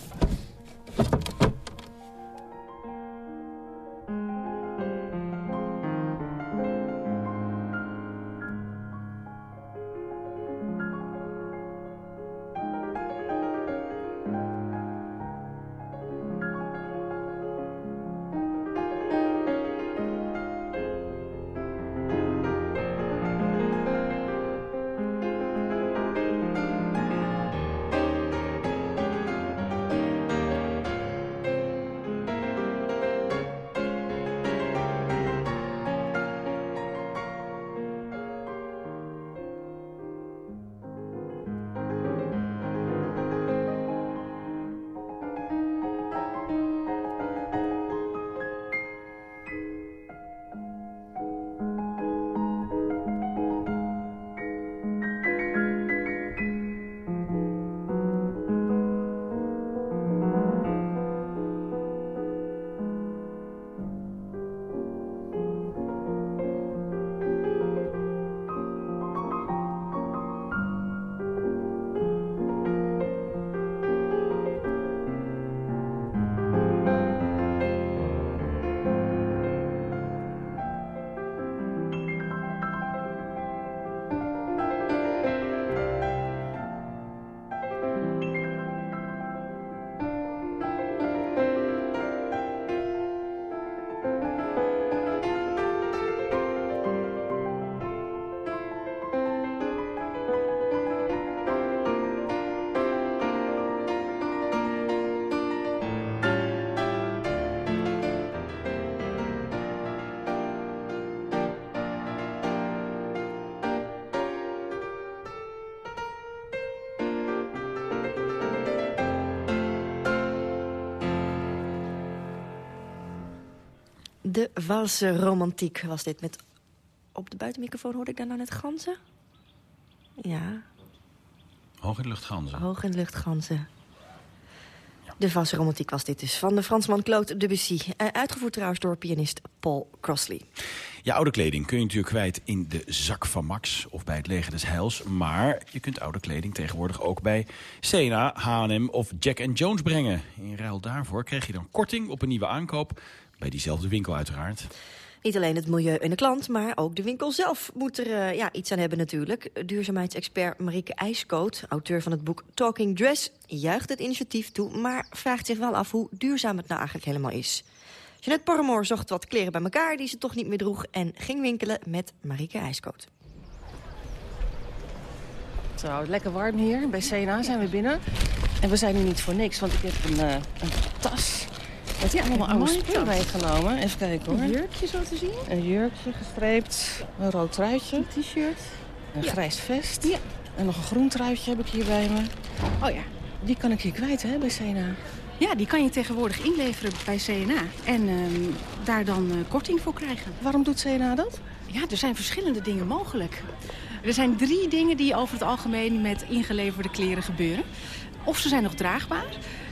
De valse romantiek was dit met... Op de buitenmicrofoon hoorde ik daarna net ganzen? Ja, Hoog in de lucht ganzen. hoog in de lucht ganzen. De valse romantiek was dit dus, van de Fransman Claude Debussy. Eh, Uitgevoerd trouwens door pianist Paul Crossley. Ja, oude kleding kun je natuurlijk kwijt in de zak van Max of bij het leger des heils. Maar je kunt oude kleding tegenwoordig ook bij Sena, H&M of Jack Jones brengen. In ruil daarvoor krijg je dan korting op een nieuwe aankoop. Bij diezelfde winkel uiteraard. Niet alleen het milieu en de klant, maar ook de winkel zelf moet er eh, ja, iets aan hebben natuurlijk. Duurzaamheidsexpert Marieke IJskoot, auteur van het boek Talking Dress... juicht het initiatief toe, maar vraagt zich wel af hoe duurzaam het nou eigenlijk helemaal is. Jeanette Porremoor zocht wat kleren bij elkaar die ze toch niet meer droeg... en ging winkelen met Marieke IJskoot. Zo, lekker warm hier. Bij CNA zijn we binnen. En we zijn hier niet voor niks, want ik heb een, uh, een tas met ja, allemaal oude spullen meegenomen. Even kijken hoor. Een jurkje zo te zien? Een jurkje gestreept, een rood truitje. Een t-shirt. Een grijs vest. Ja. En nog een groen truitje heb ik hier bij me. Oh ja. Die kan ik hier kwijt hè, bij CNA. Ja, die kan je tegenwoordig inleveren bij CNA. En uh, daar dan uh, korting voor krijgen. Waarom doet CNA dat? Ja, er zijn verschillende dingen mogelijk. Er zijn drie dingen die over het algemeen met ingeleverde kleren gebeuren. Of ze zijn nog draagbaar.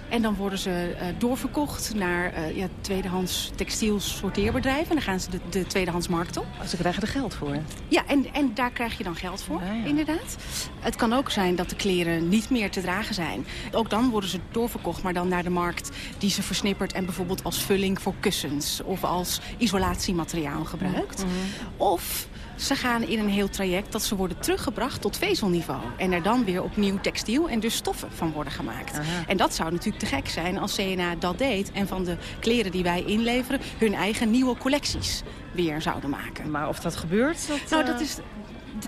En dan worden ze uh, doorverkocht naar uh, ja, tweedehands textielsorteerbedrijven. En dan gaan ze de, de tweedehandsmarkt op. Ze krijgen er geld voor. Ja, en, en daar krijg je dan geld voor, ja, ja. inderdaad. Het kan ook zijn dat de kleren niet meer te dragen zijn. Ook dan worden ze doorverkocht, maar dan naar de markt die ze versnippert... en bijvoorbeeld als vulling voor kussens of als isolatiemateriaal gebruikt. Mm -hmm. Of ze gaan in een heel traject dat ze worden teruggebracht tot vezelniveau. En er dan weer opnieuw textiel en dus stoffen van worden gemaakt. Aha. En dat zou natuurlijk te gek zijn als CNA dat deed... en van de kleren die wij inleveren hun eigen nieuwe collecties weer zouden maken. Maar of dat gebeurt? Dat, nou, dat is,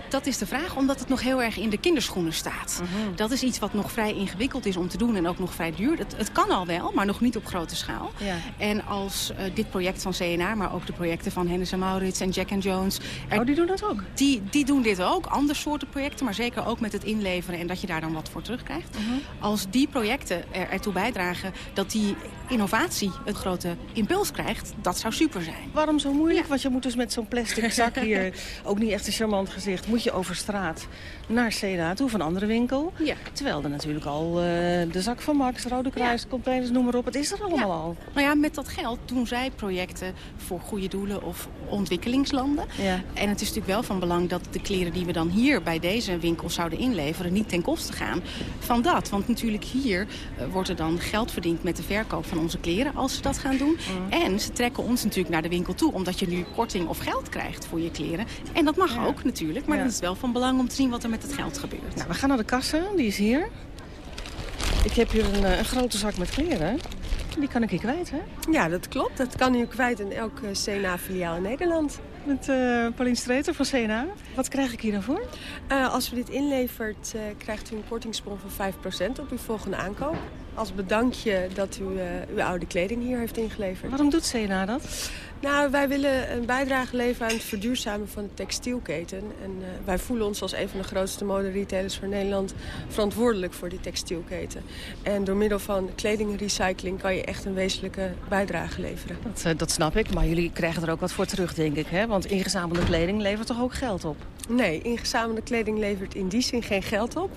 dat is de vraag, omdat het nog heel erg in de kinderschoenen staat. -huh. Dat is iets wat nog vrij ingewikkeld is om te doen en ook nog vrij duur. Het, het kan al wel, maar nog niet op grote schaal. Ja. En als uh, dit project van CNA, maar ook de projecten van Hennis Maurits en Jack Jones... Er, oh, die doen dat ook? Die, die doen dit ook, andere soorten projecten, maar zeker ook met het inleveren... en dat je daar dan wat voor terugkrijgt. -huh. Als die projecten er, ertoe bijdragen dat die innovatie een grote impuls krijgt, dat zou super zijn. Waarom zo moeilijk? Ja. Want je moet dus met zo'n plastic zak hier, ook niet echt een charmant gezicht, moet je over straat naar CNA toe, van een andere winkel. Ja. Terwijl er natuurlijk al uh, de zak van Max, Rode Kruis, ja. containers, noem maar op. Het is er allemaal ja. al. Nou ja, met dat geld doen zij projecten voor goede doelen of ontwikkelingslanden. Ja. En het is natuurlijk wel van belang dat de kleren die we dan hier bij deze winkel zouden inleveren niet ten koste gaan van dat. Want natuurlijk hier uh, wordt er dan geld verdiend met de verkoop van onze kleren als ze dat gaan doen. Mm. En ze trekken ons natuurlijk naar de winkel toe omdat je nu korting of geld krijgt voor je kleren. En dat mag ook natuurlijk, maar het is wel van belang om te zien wat er met het geld gebeurt. Nou, we gaan naar de kassa, die is hier. Ik heb hier een, een grote zak met kleren. Die kan ik hier kwijt, hè? Ja, dat klopt. Dat kan u kwijt in elk CNA-filiaal in Nederland. Met uh, Paulien Streeter van CNA. Wat krijg ik hier dan voor? Uh, als u dit inlevert, uh, krijgt u een kortingsbon van 5% op uw volgende aankoop. Als bedankje dat u uw oude kleding hier heeft ingeleverd. Waarom doet CNA dat? Nou, wij willen een bijdrage leveren aan het verduurzamen van de textielketen. En uh, wij voelen ons als een van de grootste moderetailers van Nederland verantwoordelijk voor die textielketen. En door middel van kledingrecycling kan je echt een wezenlijke bijdrage leveren. Dat, uh, dat snap ik, maar jullie krijgen er ook wat voor terug, denk ik. Hè? Want ingezamelde kleding levert toch ook geld op? Nee, ingezamelde kleding levert in die zin geen geld op.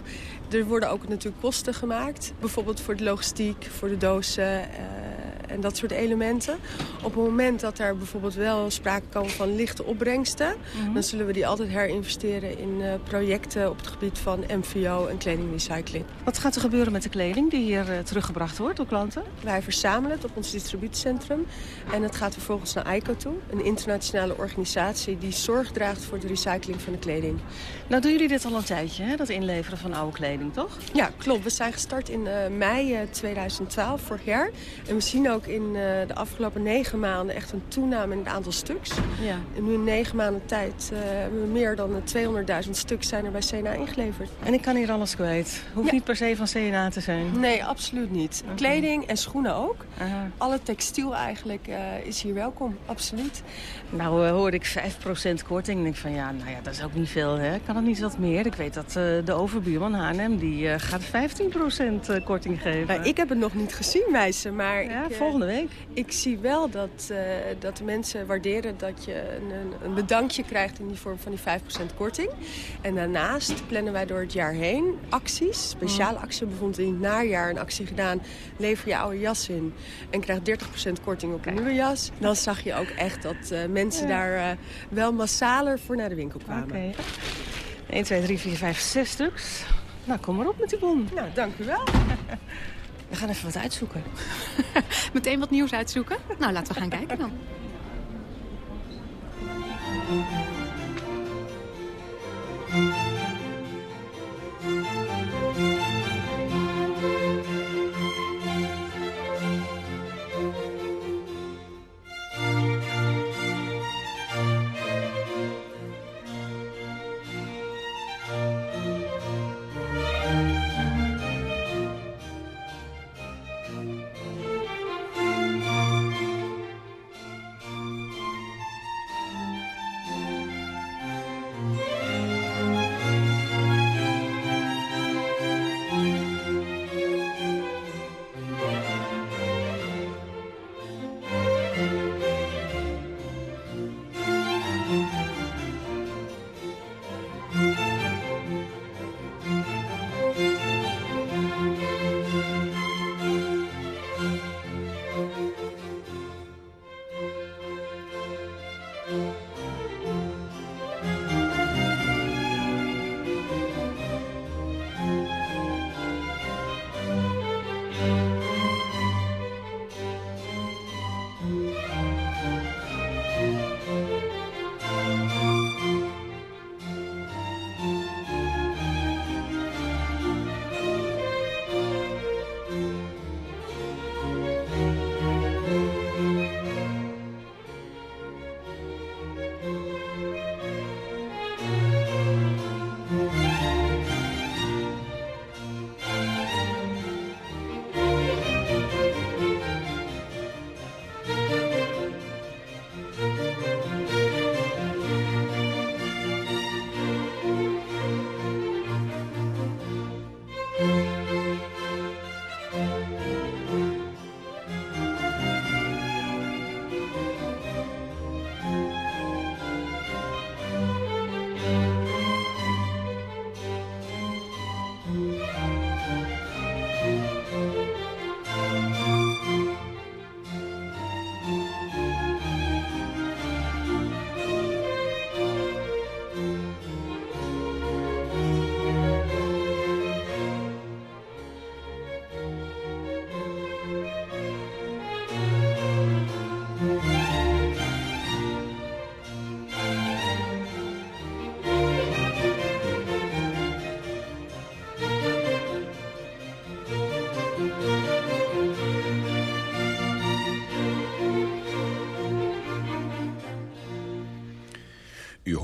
Er worden ook natuurlijk kosten gemaakt. Bijvoorbeeld voor de logistiek, voor de dozen... Uh, en dat soort elementen. Op het moment dat er bijvoorbeeld wel sprake komen van lichte opbrengsten... Mm -hmm. dan zullen we die altijd herinvesteren in uh, projecten op het gebied van MVO en kledingrecycling. Wat gaat er gebeuren met de kleding die hier uh, teruggebracht wordt door klanten? Wij verzamelen het op ons distributiecentrum. En het gaat vervolgens naar ICO toe, een internationale organisatie... die zorg draagt voor de recycling van de kleding. Nou doen jullie dit al een tijdje, hè? dat inleveren van oude kleding, toch? Ja, klopt. We zijn gestart in uh, mei 2012, vorig jaar. En we zien ook in uh, de afgelopen negen maanden echt een toename in het aantal stuks. Ja. En nu in negen maanden tijd uh, hebben we meer dan 200.000 stuks zijn er bij CNA ingeleverd. En ik kan hier alles kwijt. Hoeft ja. niet per se van CNA te zijn. Nee, absoluut niet. Okay. Kleding en schoenen ook. Aha. Alle textiel eigenlijk uh, is hier welkom, absoluut. Nou hoorde ik 5% korting en ik van ja, nou ja, dat is ook niet veel. Hè? Kan het niet wat meer? Ik weet dat de overbuurman H&M die gaat 15% korting geven. Nou, ik heb het nog niet gezien, meisje, maar... Ja, ik, volgende week. Ik zie wel dat, uh, dat de mensen waarderen dat je een, een bedankje krijgt in die vorm van die 5% korting. En daarnaast plannen wij door het jaar heen acties, speciale acties. Bijvoorbeeld in het najaar een actie gedaan, lever je oude jas in en krijg 30% korting op een nieuwe jas. Dan zag je ook echt dat uh, mensen ja. daar uh, wel massaler voor naar de winkel kwamen. Okay. 1, 2, 3, 4, 5, 6 stuks. Nou, kom maar op met die bon. Nou, dank u wel. We gaan even wat uitzoeken. Meteen wat nieuws uitzoeken? Nou, laten we gaan kijken dan.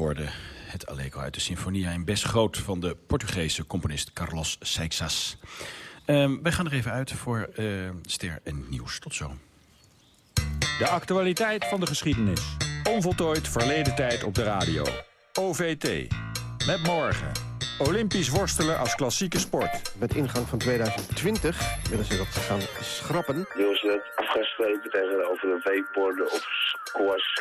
Hoorde het Allegro uit de Sinfonia in Best Groot... van de Portugese componist Carlos Seixas. Um, wij gaan er even uit voor uh, Ster en Nieuws. Tot zo. De actualiteit van de geschiedenis. Onvoltooid verleden tijd op de radio. OVT. Met morgen. Olympisch worstelen als klassieke sport. Met ingang van 2020 willen ze dat gaan schrappen. Willen ze dat afgesproken tegenover de veekborden of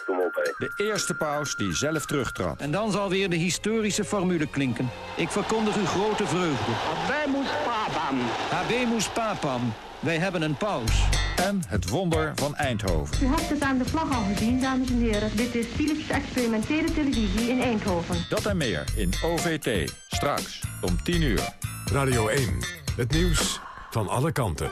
kom op. De eerste paus die zelf terugtrad. En dan zal weer de historische formule klinken. Ik verkondig u grote vreugde. Habemus papam. Habemus papam. Wij hebben een paus. En het wonder van Eindhoven. U hebt het aan de vlag al gezien, dames en heren. Dit is Philips experimentele televisie in Eindhoven. Dat en meer in OVT. Straks om 10 uur. Radio 1. Het nieuws van alle kanten.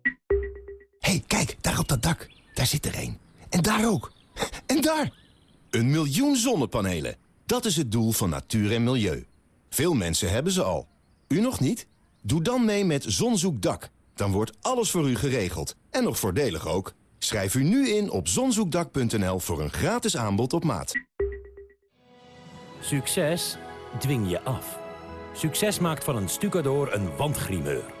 Hé, hey, kijk, daar op dat dak. Daar zit er een. En daar ook. En daar! Een miljoen zonnepanelen. Dat is het doel van natuur en milieu. Veel mensen hebben ze al. U nog niet? Doe dan mee met Zonzoekdak. Dan wordt alles voor u geregeld. En nog voordelig ook. Schrijf u nu in op zonzoekdak.nl voor een gratis aanbod op maat. Succes dwing je af. Succes maakt van een stucador een wandgrimeur.